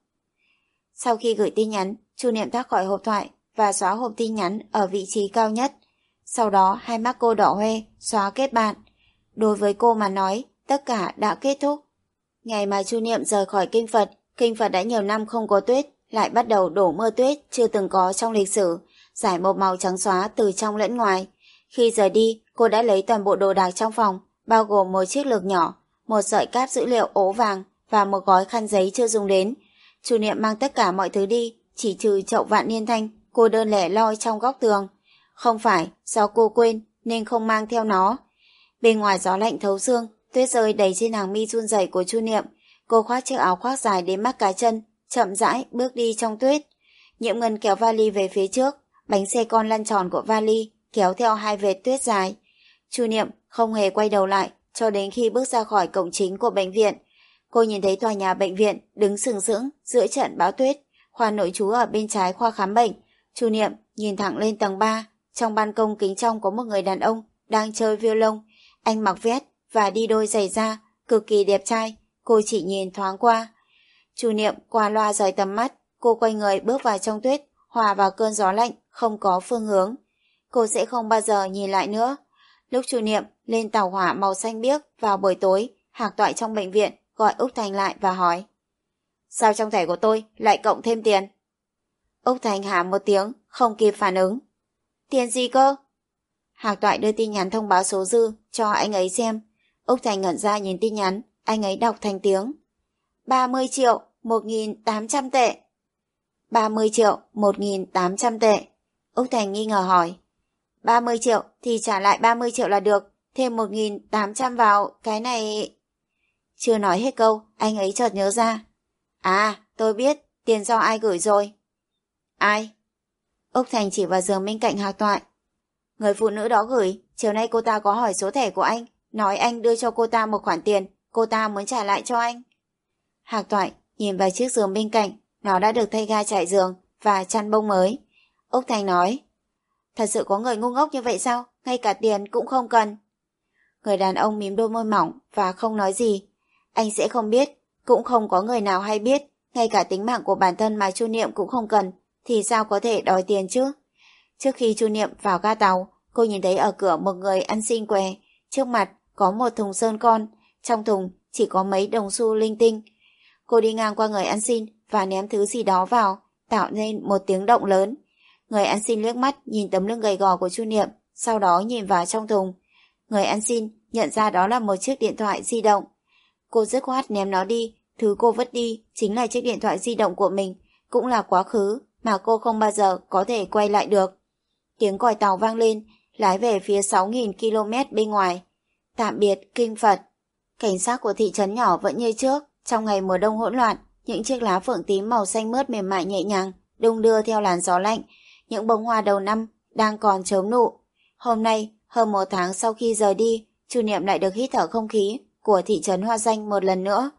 Sau khi gửi tin nhắn, Chu Niệm thoát khỏi hộp thoại và xóa hộp tin nhắn ở vị trí cao nhất. Sau đó hai mắt cô đỏ hoe, xóa kết bạn. Đối với cô mà nói, tất cả đã kết thúc. Ngày mà Chu Niệm rời khỏi kinh Phật, kinh Phật đã nhiều năm không có tuyết, lại bắt đầu đổ mưa tuyết chưa từng có trong lịch sử, giải một màu trắng xóa từ trong lẫn ngoài. Khi rời đi, cô đã lấy toàn bộ đồ đạc trong phòng, bao gồm một chiếc lược nhỏ, một sợi cáp dữ liệu ố vàng và một gói khăn giấy chưa dùng đến. Chu Niệm mang tất cả mọi thứ đi, chỉ trừ chậu vạn niên thanh, cô đơn lẻ loi trong góc tường. Không phải do cô quên nên không mang theo nó. Bên ngoài gió lạnh thấu xương, tuyết rơi đầy trên hàng mi run rẩy của Chu Niệm. Cô khoác chiếc áo khoác dài đến mắt cá chân, chậm rãi bước đi trong tuyết. Nhiệm Ngân kéo vali về phía trước, bánh xe con lăn tròn của vali kéo theo hai vệt tuyết dài. Chu Niệm không hề quay đầu lại cho đến khi bước ra khỏi cổng chính của bệnh viện. Cô nhìn thấy tòa nhà bệnh viện đứng sừng sững giữa trận bão tuyết, khoa nội trú ở bên trái khoa khám bệnh. Chu Niệm nhìn thẳng lên tầng 3, trong ban công kính trong có một người đàn ông đang chơi violon. Anh mặc vest và đi đôi giày da, cực kỳ đẹp trai. Cô chỉ nhìn thoáng qua. Chu Niệm qua loa rời tầm mắt, Cô quay người bước vào trong tuyết, hòa vào cơn gió lạnh, không có phương hướng. Cô sẽ không bao giờ nhìn lại nữa. Lúc chủ niệm lên tàu hỏa màu xanh biếc vào buổi tối, hạc toại trong bệnh viện gọi Úc Thành lại và hỏi. Sao trong thẻ của tôi lại cộng thêm tiền? Úc Thành hả một tiếng, không kịp phản ứng. Tiền gì cơ? Hạc toại đưa tin nhắn thông báo số dư cho anh ấy xem. Úc Thành ngẩn ra nhìn tin nhắn, anh ấy đọc thành tiếng. 30 triệu, 1.800 tệ. 30 triệu, 1.800 tệ. Úc Thành nghi ngờ hỏi. 30 triệu thì trả lại 30 triệu là được, thêm 1.800 vào, cái này... Chưa nói hết câu, anh ấy chợt nhớ ra. À, tôi biết, tiền do ai gửi rồi. Ai? Úc Thành chỉ vào giường bên cạnh hạc toại. Người phụ nữ đó gửi, chiều nay cô ta có hỏi số thẻ của anh, nói anh đưa cho cô ta một khoản tiền, cô ta muốn trả lại cho anh. Hạc toại nhìn vào chiếc giường bên cạnh, nó đã được thay ga trải giường và chăn bông mới. Úc Thành nói, thật sự có người ngu ngốc như vậy sao, ngay cả tiền cũng không cần. Người đàn ông mím đôi môi mỏng và không nói gì. Anh sẽ không biết, cũng không có người nào hay biết, ngay cả tính mạng của bản thân mà Chu Niệm cũng không cần, thì sao có thể đòi tiền chứ? Trước khi Chu Niệm vào ga tàu, cô nhìn thấy ở cửa một người ăn xin què, trước mặt có một thùng sơn con, trong thùng chỉ có mấy đồng xu linh tinh. Cô đi ngang qua người ăn xin và ném thứ gì đó vào, tạo nên một tiếng động lớn. Người ăn xin liếc mắt nhìn tấm lưng gầy gò của Chu Niệm, sau đó nhìn vào trong thùng. Người ăn xin nhận ra đó là một chiếc điện thoại di động. Cô dứt khoát ném nó đi, thứ cô vứt đi chính là chiếc điện thoại di động của mình, cũng là quá khứ mà cô không bao giờ có thể quay lại được. Tiếng còi tàu vang lên, lái về phía 6.000 km bên ngoài. Tạm biệt, kinh Phật. Cảnh sát của thị trấn nhỏ vẫn như trước, trong ngày mùa đông hỗn loạn, những chiếc lá phượng tím màu xanh mướt mềm mại nhẹ nhàng, đung đưa theo làn gió lạnh, những bông hoa đầu năm đang còn chớm nụ. Hôm nay, hơn một tháng sau khi rời đi, Chu Niệm lại được hít thở không khí của thị trấn Hoa Danh một lần nữa.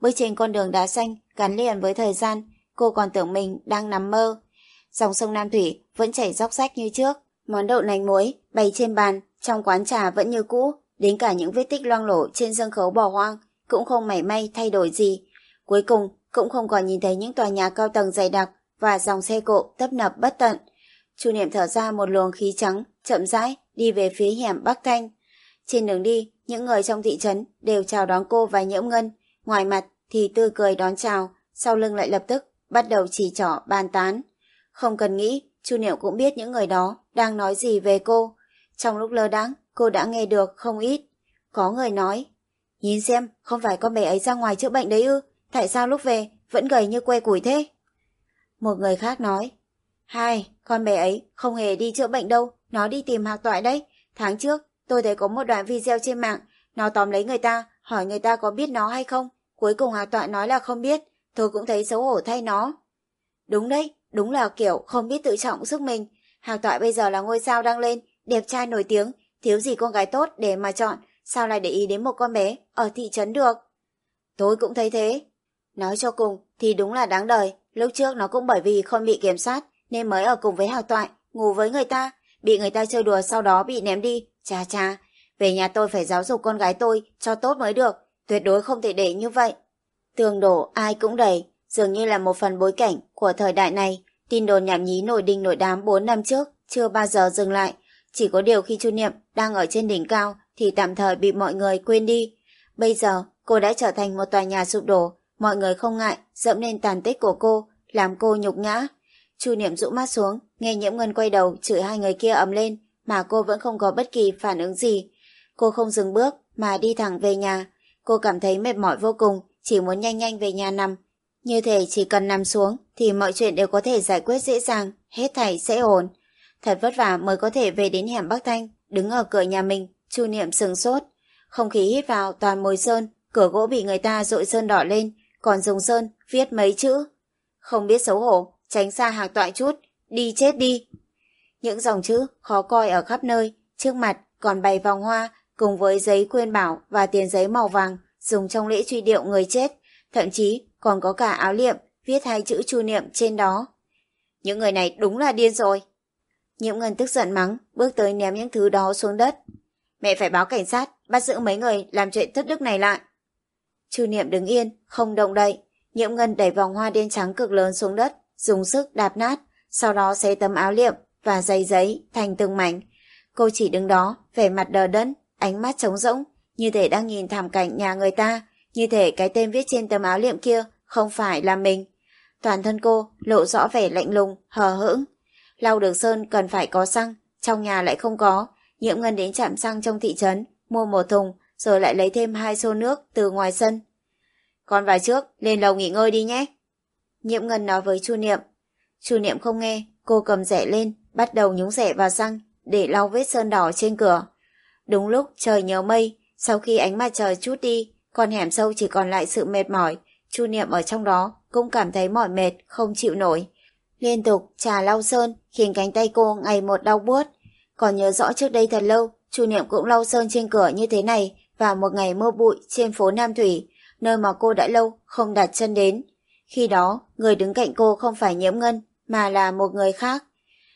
Bước trên con đường đá xanh gắn liền với thời gian, cô còn tưởng mình đang nằm mơ. Dòng sông Nam Thủy vẫn chảy róc rách như trước, món đậu nành muối bày trên bàn, trong quán trà vẫn như cũ, đến cả những vết tích loang lổ trên sân khấu bỏ hoang cũng không mảy may thay đổi gì. Cuối cùng cũng không còn nhìn thấy những tòa nhà cao tầng dày đặc và dòng xe cộ tấp nập bất tận. Chu Niệm thở ra một luồng khí trắng, chậm rãi đi về phía hẻm Bắc Thanh. Trên đường đi, những người trong thị trấn đều chào đón cô và Nhiễm Ngân, ngoài mặt thì tươi cười đón chào, sau lưng lại lập tức bắt đầu chỉ trỏ bàn tán. Không cần nghĩ, Chu Niệm cũng biết những người đó đang nói gì về cô. Trong lúc lơ đãng, cô đã nghe được không ít. Có người nói, nhìn xem, không phải con bé ấy ra ngoài chữa bệnh đấy ư, tại sao lúc về vẫn gầy như que củi thế? Một người khác nói, hai, con bé ấy không hề đi chữa bệnh đâu, nó đi tìm hạc toại đấy. Tháng trước, tôi thấy có một đoạn video trên mạng, nó tóm lấy người ta, hỏi người ta có biết nó hay không. Cuối cùng hạc toại nói là không biết, tôi cũng thấy xấu hổ thay nó. Đúng đấy, đúng là kiểu không biết tự trọng sức mình. Hạc toại bây giờ là ngôi sao đang lên, đẹp trai nổi tiếng, thiếu gì con gái tốt để mà chọn, sao lại để ý đến một con bé ở thị trấn được. Tôi cũng thấy thế. Nói cho cùng thì đúng là đáng đời, lúc trước nó cũng bởi vì không bị kiểm soát nên mới ở cùng với Hạc toại, ngủ với người ta, bị người ta chơi đùa sau đó bị ném đi. Cha cha. về nhà tôi phải giáo dục con gái tôi cho tốt mới được, tuyệt đối không thể để như vậy. Tường đổ ai cũng đầy, dường như là một phần bối cảnh của thời đại này. Tin đồn nhảm nhí nổi đình nổi đám 4 năm trước chưa bao giờ dừng lại. Chỉ có điều khi Chu Niệm đang ở trên đỉnh cao thì tạm thời bị mọi người quên đi. Bây giờ cô đã trở thành một tòa nhà sụp đổ, mọi người không ngại dẫm lên tàn tích của cô, làm cô nhục nhã. Chu Niệm rũ mắt xuống, nghe Nhiễm Ngân quay đầu chửi hai người kia ầm lên, mà cô vẫn không có bất kỳ phản ứng gì. Cô không dừng bước mà đi thẳng về nhà. Cô cảm thấy mệt mỏi vô cùng, chỉ muốn nhanh nhanh về nhà nằm. Như thể chỉ cần nằm xuống thì mọi chuyện đều có thể giải quyết dễ dàng, hết thảy sẽ ổn. Thật vất vả mới có thể về đến hẻm Bắc Thanh, đứng ở cửa nhà mình, Chu Niệm sừng sốt. Không khí hít vào toàn mùi sơn, cửa gỗ bị người ta dội sơn đỏ lên, còn dùng sơn viết mấy chữ. Không biết xấu hổ, tránh xa hạc toại chút, đi chết đi. Những dòng chữ khó coi ở khắp nơi, trước mặt còn bày vòng hoa cùng với giấy quyên bảo và tiền giấy màu vàng dùng trong lễ truy điệu người chết, thậm chí còn có cả áo liệm viết hai chữ chu niệm trên đó. Những người này đúng là điên rồi. Nhiễm Ngân tức giận mắng, bước tới ném những thứ đó xuống đất. Mẹ phải báo cảnh sát, bắt giữ mấy người làm chuyện thất đức này lại. Chu Niệm đứng yên, không động đậy. Nhiễm Ngân đẩy vòng hoa đen trắng cực lớn xuống đất, dùng sức đạp nát, sau đó xé tấm áo liệm và giấy giấy thành từng mảnh. Cô chỉ đứng đó, vẻ mặt đờ đẫn, ánh mắt trống rỗng, như thể đang nhìn thảm cảnh nhà người ta, như thể cái tên viết trên tấm áo liệm kia không phải là mình. Toàn thân cô lộ rõ vẻ lạnh lùng, hờ hững. Lau được sơn cần phải có xăng, trong nhà lại không có. Nhiễm Ngân đến trạm xăng trong thị trấn, mua một thùng, rồi lại lấy thêm hai xô nước từ ngoài sân. Con vào trước, lên lầu nghỉ ngơi đi nhé. Nhiễm Ngân nói với Chu Niệm. Chu Niệm không nghe, cô cầm rẻ lên, bắt đầu nhúng rẻ vào xăng, để lau vết sơn đỏ trên cửa. Đúng lúc trời nhiều mây, sau khi ánh mặt trời chút đi, con hẻm sâu chỉ còn lại sự mệt mỏi. Chu Niệm ở trong đó cũng cảm thấy mỏi mệt, không chịu nổi. Liên tục trà lau sơn khiến cánh tay cô ngày một đau buốt. Còn nhớ rõ trước đây thật lâu, Chu Niệm cũng lau sơn trên cửa như thế này vào một ngày mưa bụi trên phố Nam Thủy, nơi mà cô đã lâu không đặt chân đến. Khi đó, người đứng cạnh cô không phải Nhiễm Ngân, mà là một người khác.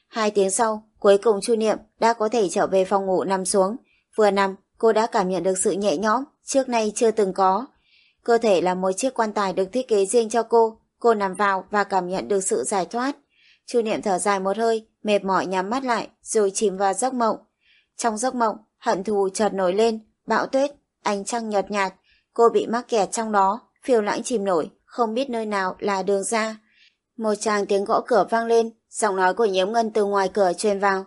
Hai tiếng sau, cuối cùng Chu Niệm đã có thể trở về phòng ngủ nằm xuống. Vừa nằm, cô đã cảm nhận được sự nhẹ nhõm trước nay chưa từng có. Cơ thể là một chiếc quan tài được thiết kế riêng cho cô. Cô nằm vào và cảm nhận được sự giải thoát. Chu Niệm thở dài một hơi, mệt mỏi nhắm mắt lại, rồi chìm vào giấc mộng. Trong giấc mộng, hận thù chợt nổi lên, bão tuyết, ánh trăng nhợt nhạt. Cô bị mắc kẹt trong đó, phiêu lãng chìm nổi, không biết nơi nào là đường ra. Một tràng tiếng gõ cửa vang lên, giọng nói của nhiễm ngân từ ngoài cửa truyền vào.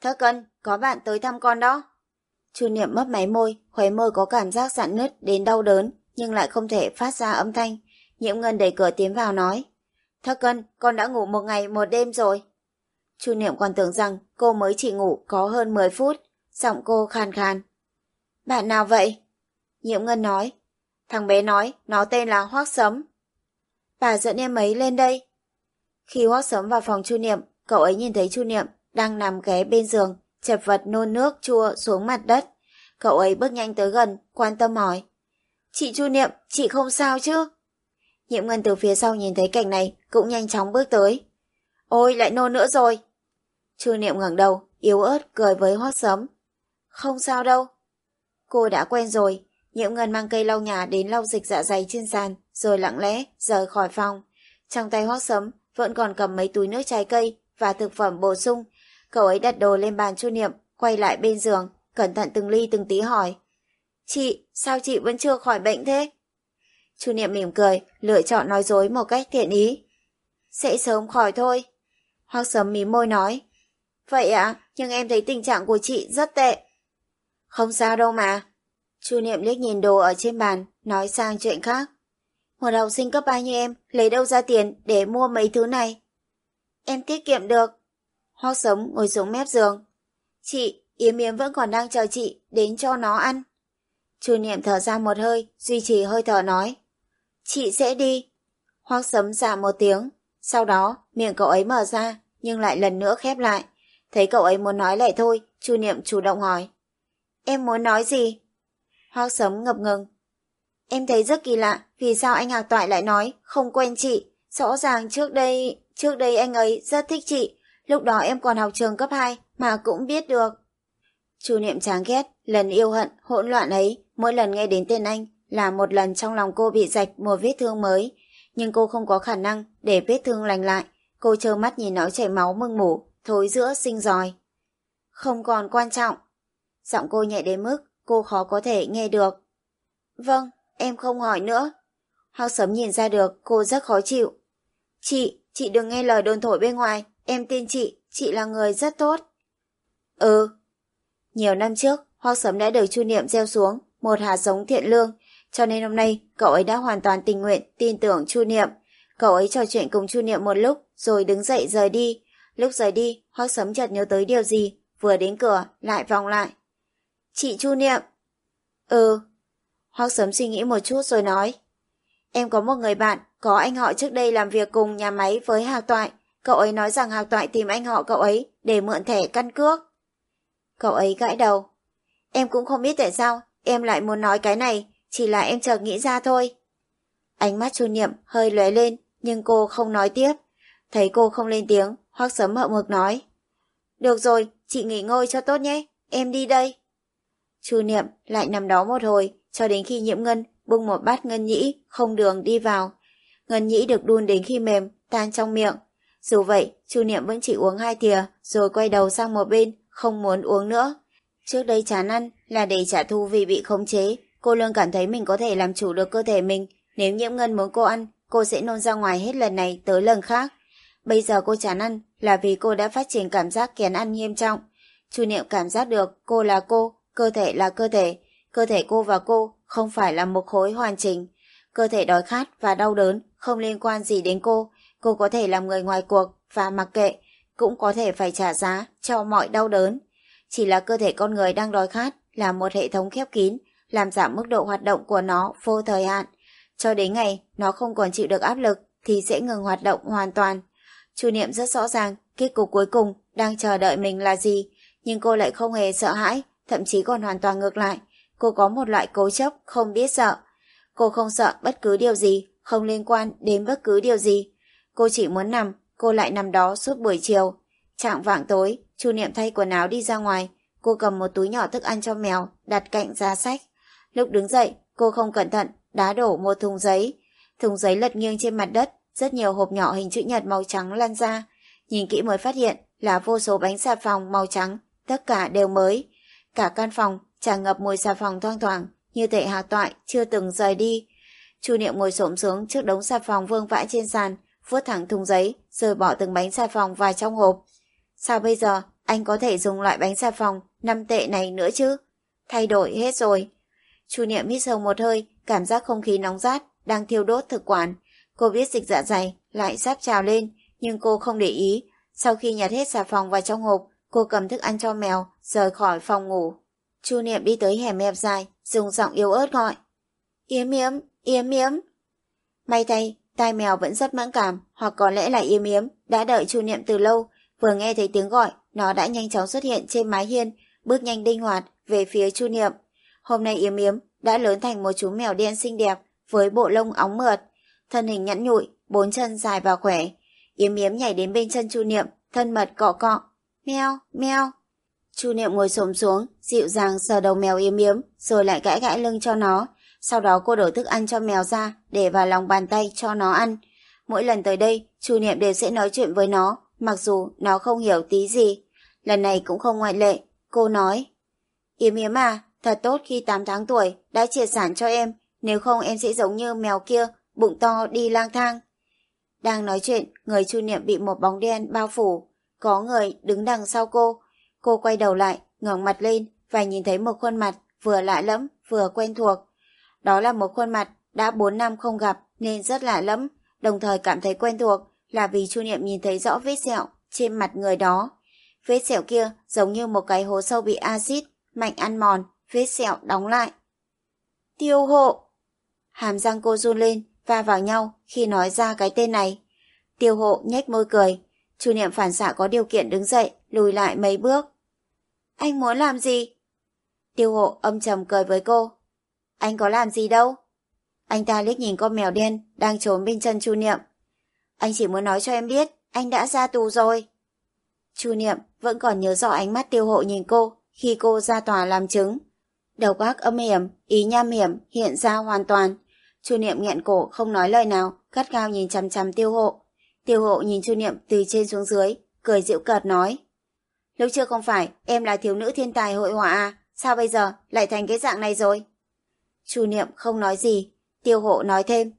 Thất cân, có bạn tới thăm con đó. Chu Niệm mấp máy môi, khóe môi có cảm giác sạn nứt đến đau đớn, nhưng lại không thể phát ra âm thanh. Nhiễm Ngân đẩy cửa tiến vào nói. Thất cân, con đã ngủ một ngày một đêm rồi. Chu Niệm còn tưởng rằng cô mới chỉ ngủ có hơn 10 phút. Giọng cô khan khan. Bạn nào vậy? Nhiễm Ngân nói. Thằng bé nói, nó tên là Hoác Sấm. Bà dẫn em ấy lên đây. Khi Hoác Sấm vào phòng Chu Niệm, cậu ấy nhìn thấy Chu Niệm đang nằm ghé bên giường, chật vật nôn nước chua xuống mặt đất. Cậu ấy bước nhanh tới gần, quan tâm hỏi. Chị Chu Niệm, chị không sao chứ? nhiệm Ngân từ phía sau nhìn thấy cảnh này, cũng nhanh chóng bước tới. Ôi, lại nôn nữa rồi. Chu Niệm ngẩng đầu, yếu ớt cười với Hoác Sấm. Không sao đâu. Cô đã quen rồi. nhiệm Ngân mang cây lau nhà đến lau dịch dạ dày trên sàn, rồi lặng lẽ rời khỏi phòng. Trong tay Hoác Sấm vẫn còn cầm mấy túi nước trái cây và thực phẩm bổ sung. Cậu ấy đặt đồ lên bàn Chu Niệm, quay lại bên giường, cẩn thận từng ly từng tí hỏi. Chị, sao chị vẫn chưa khỏi bệnh thế? Chu Niệm mỉm cười, lựa chọn nói dối một cách thiện ý. Sẽ sớm khỏi thôi. Hoác sớm mím môi nói. Vậy ạ, nhưng em thấy tình trạng của chị rất tệ. Không sao đâu mà. Chu Niệm liếc nhìn đồ ở trên bàn, nói sang chuyện khác. Một học sinh cấp 3 như em, lấy đâu ra tiền để mua mấy thứ này? Em tiết kiệm được. Hoác sớm ngồi xuống mép giường. Chị, Yếm Yếm vẫn còn đang chờ chị đến cho nó ăn. Chu Niệm thở ra một hơi, duy trì hơi thở nói. Chị sẽ đi. Hoác sấm dạ một tiếng. Sau đó, miệng cậu ấy mở ra, nhưng lại lần nữa khép lại. Thấy cậu ấy muốn nói lại thôi, Chu Niệm chủ động hỏi. Em muốn nói gì? Hoác sấm ngập ngừng. Em thấy rất kỳ lạ, vì sao anh Hạc Toại lại nói không quen chị? Rõ ràng trước đây, trước đây anh ấy rất thích chị. Lúc đó em còn học trường cấp 2 mà cũng biết được. Chu Niệm chán ghét, lần yêu hận, hỗn loạn ấy, mỗi lần nghe đến tên anh là một lần trong lòng cô bị rạch một vết thương mới. Nhưng cô không có khả năng để vết thương lành lại. Cô trơ mắt nhìn nó chảy máu mưng mủ, thối giữa sinh giòi. Không còn quan trọng. Giọng cô nhẹ đến mức cô khó có thể nghe được. Vâng, em không hỏi nữa. hao sớm nhìn ra được cô rất khó chịu. Chị, chị đừng nghe lời đồn thổi bên ngoài. Em tin chị, chị là người rất tốt. Ừ. Nhiều năm trước, hoa sớm đã được Chu Niệm gieo xuống một hạt giống thiện lương, cho nên hôm nay cậu ấy đã hoàn toàn tình nguyện tin tưởng Chu Niệm. Cậu ấy trò chuyện cùng Chu Niệm một lúc rồi đứng dậy rời đi. Lúc rời đi, Hoắc Sấm chợt nhớ tới điều gì, vừa đến cửa lại vòng lại. Chị Chu Niệm. Ừ. Hoắc Sấm suy nghĩ một chút rồi nói. Em có một người bạn, có anh họ trước đây làm việc cùng nhà máy với Hạc Toại. Cậu ấy nói rằng Hạc Toại tìm anh họ cậu ấy để mượn thẻ căn cước. Cậu ấy gãi đầu. Em cũng không biết tại sao em lại muốn nói cái này, chỉ là em chợt nghĩ ra thôi. Ánh mắt chu niệm hơi lóe lên, nhưng cô không nói tiếp. Thấy cô không lên tiếng, hoác sớm hậm hực nói. Được rồi, chị nghỉ ngơi cho tốt nhé, em đi đây. Chu niệm lại nằm đó một hồi, cho đến khi nhiễm ngân bưng một bát ngân nhĩ không đường đi vào. Ngân nhĩ được đun đến khi mềm, tan trong miệng. Dù vậy, Chu Niệm vẫn chỉ uống hai thìa, rồi quay đầu sang một bên, không muốn uống nữa. Trước đây chán ăn là để trả thù vì bị khống chế. Cô luôn cảm thấy mình có thể làm chủ được cơ thể mình. Nếu nhiễm ngân muốn cô ăn, cô sẽ nôn ra ngoài hết lần này tới lần khác. Bây giờ cô chán ăn là vì cô đã phát triển cảm giác kén ăn nghiêm trọng. Chu Niệm cảm giác được cô là cô, cơ thể là cơ thể. Cơ thể cô và cô không phải là một khối hoàn chỉnh. Cơ thể đói khát và đau đớn không liên quan gì đến cô. Cô có thể làm người ngoài cuộc và mặc kệ, cũng có thể phải trả giá cho mọi đau đớn. Chỉ là cơ thể con người đang đói khát là một hệ thống khép kín, làm giảm mức độ hoạt động của nó vô thời hạn. Cho đến ngày nó không còn chịu được áp lực thì sẽ ngừng hoạt động hoàn toàn. Chu Niệm rất rõ ràng kết cục cuối cùng đang chờ đợi mình là gì, nhưng cô lại không hề sợ hãi, thậm chí còn hoàn toàn ngược lại. Cô có một loại cố chấp không biết sợ. Cô không sợ bất cứ điều gì, không liên quan đến bất cứ điều gì. Cô chỉ muốn nằm, cô lại nằm đó suốt buổi chiều. Trạng vạng tối, Chu Niệm thay quần áo đi ra ngoài. Cô cầm một túi nhỏ thức ăn cho mèo, đặt cạnh giá sách. Lúc đứng dậy, cô không cẩn thận, đá đổ một thùng giấy. Thùng giấy lật nghiêng trên mặt đất, rất nhiều hộp nhỏ hình chữ nhật màu trắng lăn ra. Nhìn kỹ mới phát hiện là vô số bánh xà phòng màu trắng, tất cả đều mới. Cả căn phòng tràn ngập mùi xà phòng thoang thoảng, như thể hạc toại chưa từng rời đi. Chu Niệm ngồi xổm xuống trước đống xà phòng vương vãi trên sàn, vuốt thẳng thùng giấy, rồi bỏ từng bánh xà phòng vào trong hộp. Sao bây giờ anh có thể dùng loại bánh xà phòng 5 tệ này nữa chứ? Thay đổi hết rồi. Chu Niệm hít sâu một hơi, cảm giác không khí nóng rát đang thiêu đốt thực quản. Cô biết dịch dạ dày lại sắp trào lên, nhưng cô không để ý. Sau khi nhặt hết xà phòng vào trong hộp, cô cầm thức ăn cho mèo, rời khỏi phòng ngủ. Chu Niệm đi tới hẻm hẹp dài, dùng giọng yếu ớt gọi. Yếm yếm, yếm yếm. May thay, tai mèo vẫn rất mẫn cảm, hoặc có lẽ là yếm yếm, đã đợi Chu Niệm từ lâu, vừa nghe thấy tiếng gọi, nó đã nhanh chóng xuất hiện trên mái hiên, bước nhanh đinh hoạt về phía Chu Niệm. Hôm nay yếm yếm đã lớn thành một chú mèo đen xinh đẹp với bộ lông óng mượt, thân hình nhẵn nhụi, bốn chân dài và khỏe. Yếm yếm nhảy đến bên chân Chu Niệm, thân mật cọ cọ. Mèo, mèo. Chu Niệm ngồi xổm xuống, dịu dàng sờ đầu mèo yếm yếm, rồi lại gãi gãi lưng cho nó. Sau đó cô đổ thức ăn cho mèo ra, để vào lòng bàn tay cho nó ăn. Mỗi lần tới đây, Chu Niệm đều sẽ nói chuyện với nó, mặc dù nó không hiểu tí gì. Lần này cũng không ngoại lệ, cô nói. Yếm yếm à, thật tốt khi 8 tháng tuổi đã chia sản cho em, nếu không em sẽ giống như mèo kia, bụng to đi lang thang. Đang nói chuyện, người Chu Niệm bị một bóng đen bao phủ. Có người đứng đằng sau cô. Cô quay đầu lại, ngẩng mặt lên và nhìn thấy một khuôn mặt vừa lạ lẫm vừa quen thuộc. Đó là một khuôn mặt đã 4 năm không gặp nên rất lạ lẫm, đồng thời cảm thấy quen thuộc là vì Chu Niệm nhìn thấy rõ vết sẹo trên mặt người đó. Vết sẹo kia giống như một cái hố sâu bị axit mạnh ăn mòn, vết sẹo đóng lại. Tiêu hộ! Hàm răng cô run lên, va vào nhau khi nói ra cái tên này. Tiêu hộ nhếch môi cười, Chu Niệm phản xạ có điều kiện đứng dậy, lùi lại mấy bước. Anh muốn làm gì? Tiêu hộ âm trầm cười với cô. Anh có làm gì đâu? Anh ta liếc nhìn con mèo đen đang trốn bên chân Chu Niệm. Anh chỉ muốn nói cho em biết, anh đã ra tù rồi. Chu Niệm vẫn còn nhớ rõ ánh mắt tiêu hộ nhìn cô khi cô ra tòa làm chứng. Đầu óc âm hiểm, ý nham hiểm hiện ra hoàn toàn. Chu Niệm nghẹn cổ không nói lời nào, gắt gao nhìn chằm chằm tiêu hộ. Tiêu hộ nhìn Chu Niệm từ trên xuống dưới, cười dịu cợt nói. Lúc chưa không phải em là thiếu nữ thiên tài hội họa à, sao bây giờ lại thành cái dạng này rồi? Chu Niệm không nói gì, tiêu hộ nói thêm.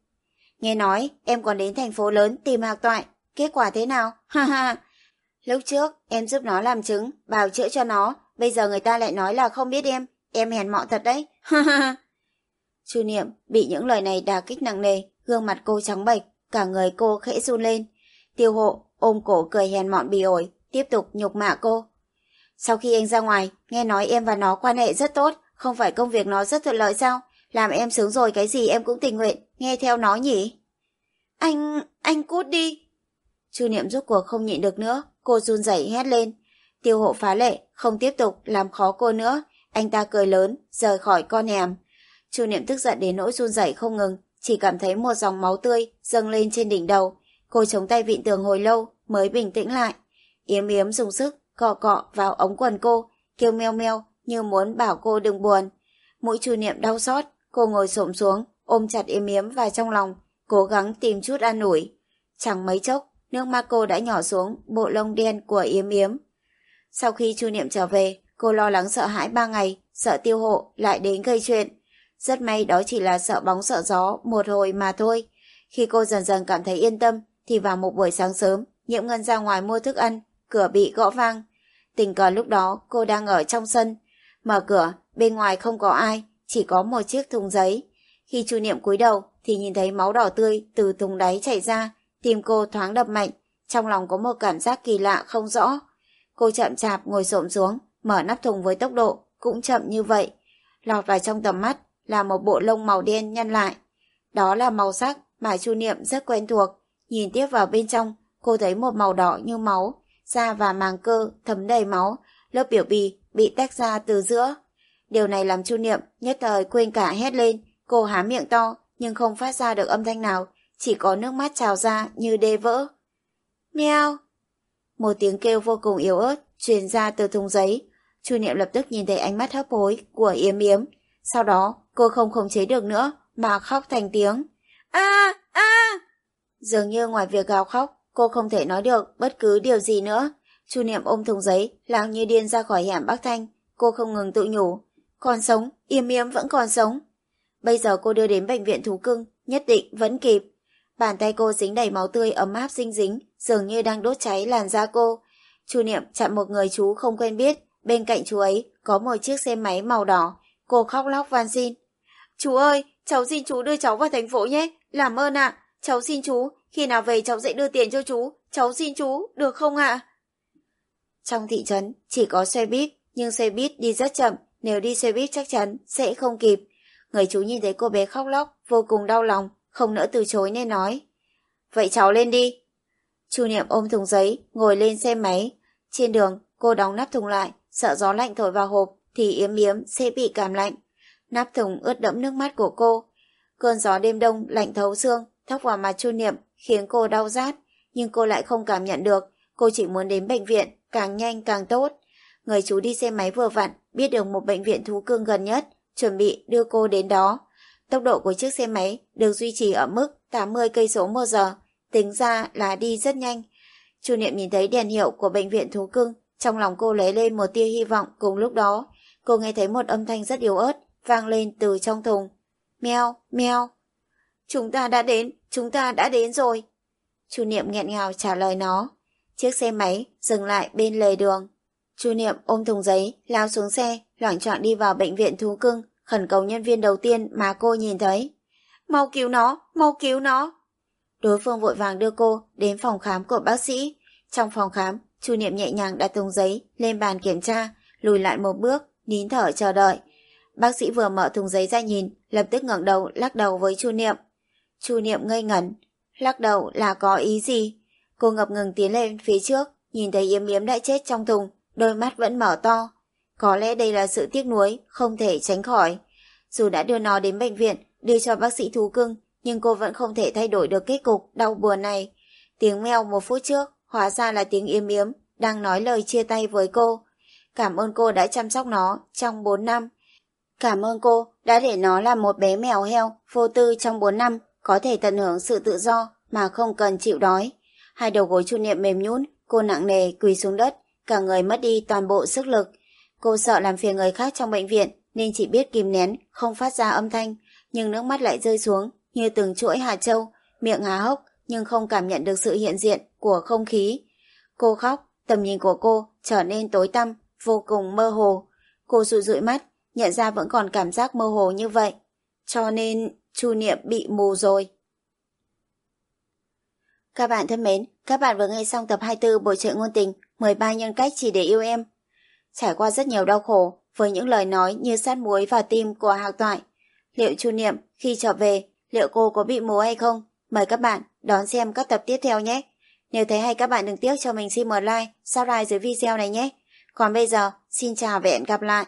Nghe nói em còn đến thành phố lớn tìm hạc toại, kết quả thế nào? Ha ha! Lúc trước em giúp nó làm chứng, bào chữa cho nó, bây giờ người ta lại nói là không biết em, em hèn mọn thật đấy. Ha ha! Chu Niệm bị những lời này đà kích nặng nề, gương mặt cô trắng bệch, cả người cô khẽ run lên. Tiêu hộ ôm cổ cười hèn mọn bì ổi, tiếp tục nhục mạ cô. Sau khi anh ra ngoài, nghe nói em và nó quan hệ rất tốt, không phải công việc nó rất thuận lợi sao? Làm em sướng rồi cái gì em cũng tình nguyện, nghe theo nó nhỉ? Anh, anh cút đi. Chu Niệm rút cuộc không nhịn được nữa, cô run rẩy hét lên. Tiêu hộ phá lệ, không tiếp tục làm khó cô nữa. Anh ta cười lớn, rời khỏi con hẻm. Chu Niệm tức giận đến nỗi run rẩy không ngừng, chỉ cảm thấy một dòng máu tươi dâng lên trên đỉnh đầu. Cô chống tay vịn tường hồi lâu mới bình tĩnh lại. Yếm yếm dùng sức cọ cọ vào ống quần cô, kêu meo meo như muốn bảo cô đừng buồn. Mũi Chu Niệm đau xót, cô ngồi xổm xuống, ôm chặt yếm yếm vào trong lòng, cố gắng tìm chút an ủi. Chẳng mấy chốc, nước mắt cô đã nhỏ xuống bộ lông đen của Yếm Yếm. Sau khi Chu Niệm trở về, cô lo lắng sợ hãi ba ngày, sợ tiêu hộ lại đến gây chuyện. Rất may đó chỉ là sợ bóng sợ gió một hồi mà thôi. Khi cô dần dần cảm thấy yên tâm, thì vào một buổi sáng sớm, Nhiễm Ngân ra ngoài mua thức ăn, cửa bị gõ vang. Tình cờ lúc đó cô đang ở trong sân. Mở cửa, bên ngoài không có ai, chỉ có một chiếc thùng giấy. Khi Chu Niệm cúi đầu thì nhìn thấy máu đỏ tươi từ thùng đáy chảy ra, tim cô thoáng đập mạnh, trong lòng có một cảm giác kỳ lạ không rõ. Cô chậm chạp ngồi xổm xuống, mở nắp thùng với tốc độ cũng chậm như vậy. Lọt vào trong tầm mắt là một bộ lông màu đen nhăn lại. Đó là màu sắc mà Chu Niệm rất quen thuộc. Nhìn tiếp vào bên trong, cô thấy một màu đỏ như máu, da và màng cơ thấm đầy máu, lớp biểu bì bị tách ra từ giữa. Điều này làm Chu Niệm nhất thời quên cả hét lên, cô há miệng to nhưng không phát ra được âm thanh nào, chỉ có nước mắt trào ra như đê vỡ. meo Một tiếng kêu vô cùng yếu ớt truyền ra từ thùng giấy. Chu Niệm lập tức nhìn thấy ánh mắt hấp hối của Yếm Yếm. Sau đó, cô không khống chế được nữa mà khóc thành tiếng. A a! Dường như ngoài việc gào khóc, cô không thể nói được bất cứ điều gì nữa. Chu Niệm ôm thùng giấy, lao như điên ra khỏi hẻm Bắc Thanh. Cô không ngừng tự nhủ. Còn sống, yêm Yếm vẫn còn sống. Bây giờ cô đưa đến bệnh viện thú cưng, nhất định vẫn kịp. Bàn tay cô dính đầy máu tươi ấm áp dinh dính, dường như đang đốt cháy làn da cô. Chu Niệm chặn một người chú không quen biết, bên cạnh chú ấy có một chiếc xe máy màu đỏ. Cô khóc lóc van xin. Chú ơi, cháu xin chú đưa cháu vào thành phố nhé, làm ơn ạ. Cháu xin chú, khi nào về cháu sẽ đưa tiền cho chú, cháu xin chú, được không ạ? Trong thị trấn chỉ có xe buýt, nhưng xe buýt đi rất chậm, nếu đi xe buýt chắc chắn sẽ không kịp. Người chú nhìn thấy cô bé khóc lóc, vô cùng đau lòng, không nỡ từ chối nên nói. Vậy cháu lên đi. Chu Niệm ôm thùng giấy, ngồi lên xe máy. Trên đường, cô đóng nắp thùng lại, sợ gió lạnh thổi vào hộp thì yếm yếm sẽ bị cảm lạnh. Nắp thùng ướt đẫm nước mắt của cô. Cơn gió đêm đông lạnh thấu xương, thốc vào mặt Chu Niệm khiến cô đau rát, nhưng cô lại không cảm nhận được. Cô chỉ muốn đến bệnh viện, càng nhanh càng tốt. Người chú đi xe máy vừa vặn, biết được một bệnh viện thú cưng gần nhất, chuẩn bị đưa cô đến đó. Tốc độ của chiếc xe máy được duy trì ở mức 80 cây số một giờ, tính ra là đi rất nhanh. Chu Niệm nhìn thấy đèn hiệu của bệnh viện thú cưng, trong lòng cô lấy lên một tia hy vọng cùng lúc đó. Cô nghe thấy một âm thanh rất yếu ớt vang lên từ trong thùng. Mèo, mèo. Chúng ta đã đến, chúng ta đã đến rồi. Chu Niệm nghẹn ngào trả lời nó. Chiếc xe máy dừng lại bên lề đường. Chu Niệm ôm thùng giấy, lao xuống xe, loảng choạng đi vào bệnh viện thú cưng, khẩn cầu nhân viên đầu tiên mà cô nhìn thấy. Mau cứu nó, mau cứu nó. Đối phương vội vàng đưa cô đến phòng khám của bác sĩ. Trong phòng khám, Chu Niệm nhẹ nhàng đặt thùng giấy lên bàn kiểm tra, lùi lại một bước, nín thở chờ đợi. Bác sĩ vừa mở thùng giấy ra nhìn, lập tức ngẩng đầu lắc đầu với Chu Niệm. Chu Niệm ngây ngẩn, lắc đầu là có ý gì? Cô ngập ngừng tiến lên phía trước, nhìn thấy Yếm Yếm đã chết trong thùng, đôi mắt vẫn mở to. Có lẽ đây là sự tiếc nuối, không thể tránh khỏi. Dù đã đưa nó đến bệnh viện, đưa cho bác sĩ thú cưng, nhưng cô vẫn không thể thay đổi được kết cục đau buồn này. Tiếng mèo một phút trước, hóa ra là tiếng yếm yếm, đang nói lời chia tay với cô. Cảm ơn cô đã chăm sóc nó trong 4 năm. Cảm ơn cô đã để nó là một bé mèo heo, vô tư trong 4 năm, có thể tận hưởng sự tự do mà không cần chịu đói. Hai đầu gối chu niệm mềm nhũn, cô nặng nề quỳ xuống đất, cả người mất đi toàn bộ sức lực. Cô sợ làm phiền người khác trong bệnh viện nên chỉ biết kìm nén, không phát ra âm thanh, nhưng nước mắt lại rơi xuống như từng chuỗi hạt châu, miệng há hốc nhưng không cảm nhận được sự hiện diện của không khí. Cô khóc, tầm nhìn của cô trở nên tối tăm, vô cùng mơ hồ. Cô dụi dụi mắt, nhận ra vẫn còn cảm giác mơ hồ như vậy. Cho nên Chu Niệm bị mù rồi. Các bạn thân mến, các bạn vừa nghe xong tập 24 bộ truyện ngôn tình 13 nhân cách chỉ để yêu em. Trải qua rất nhiều đau khổ với những lời nói như sát muối vào tim của Hạc Toại. Liệu Chu Niệm khi trở về, liệu cô có bị mù hay không? Mời các bạn đón xem các tập tiếp theo nhé. Nếu thấy hay các bạn đừng tiếc cho mình xin một like, subscribe dưới video này nhé. Còn bây giờ, xin chào và hẹn gặp lại.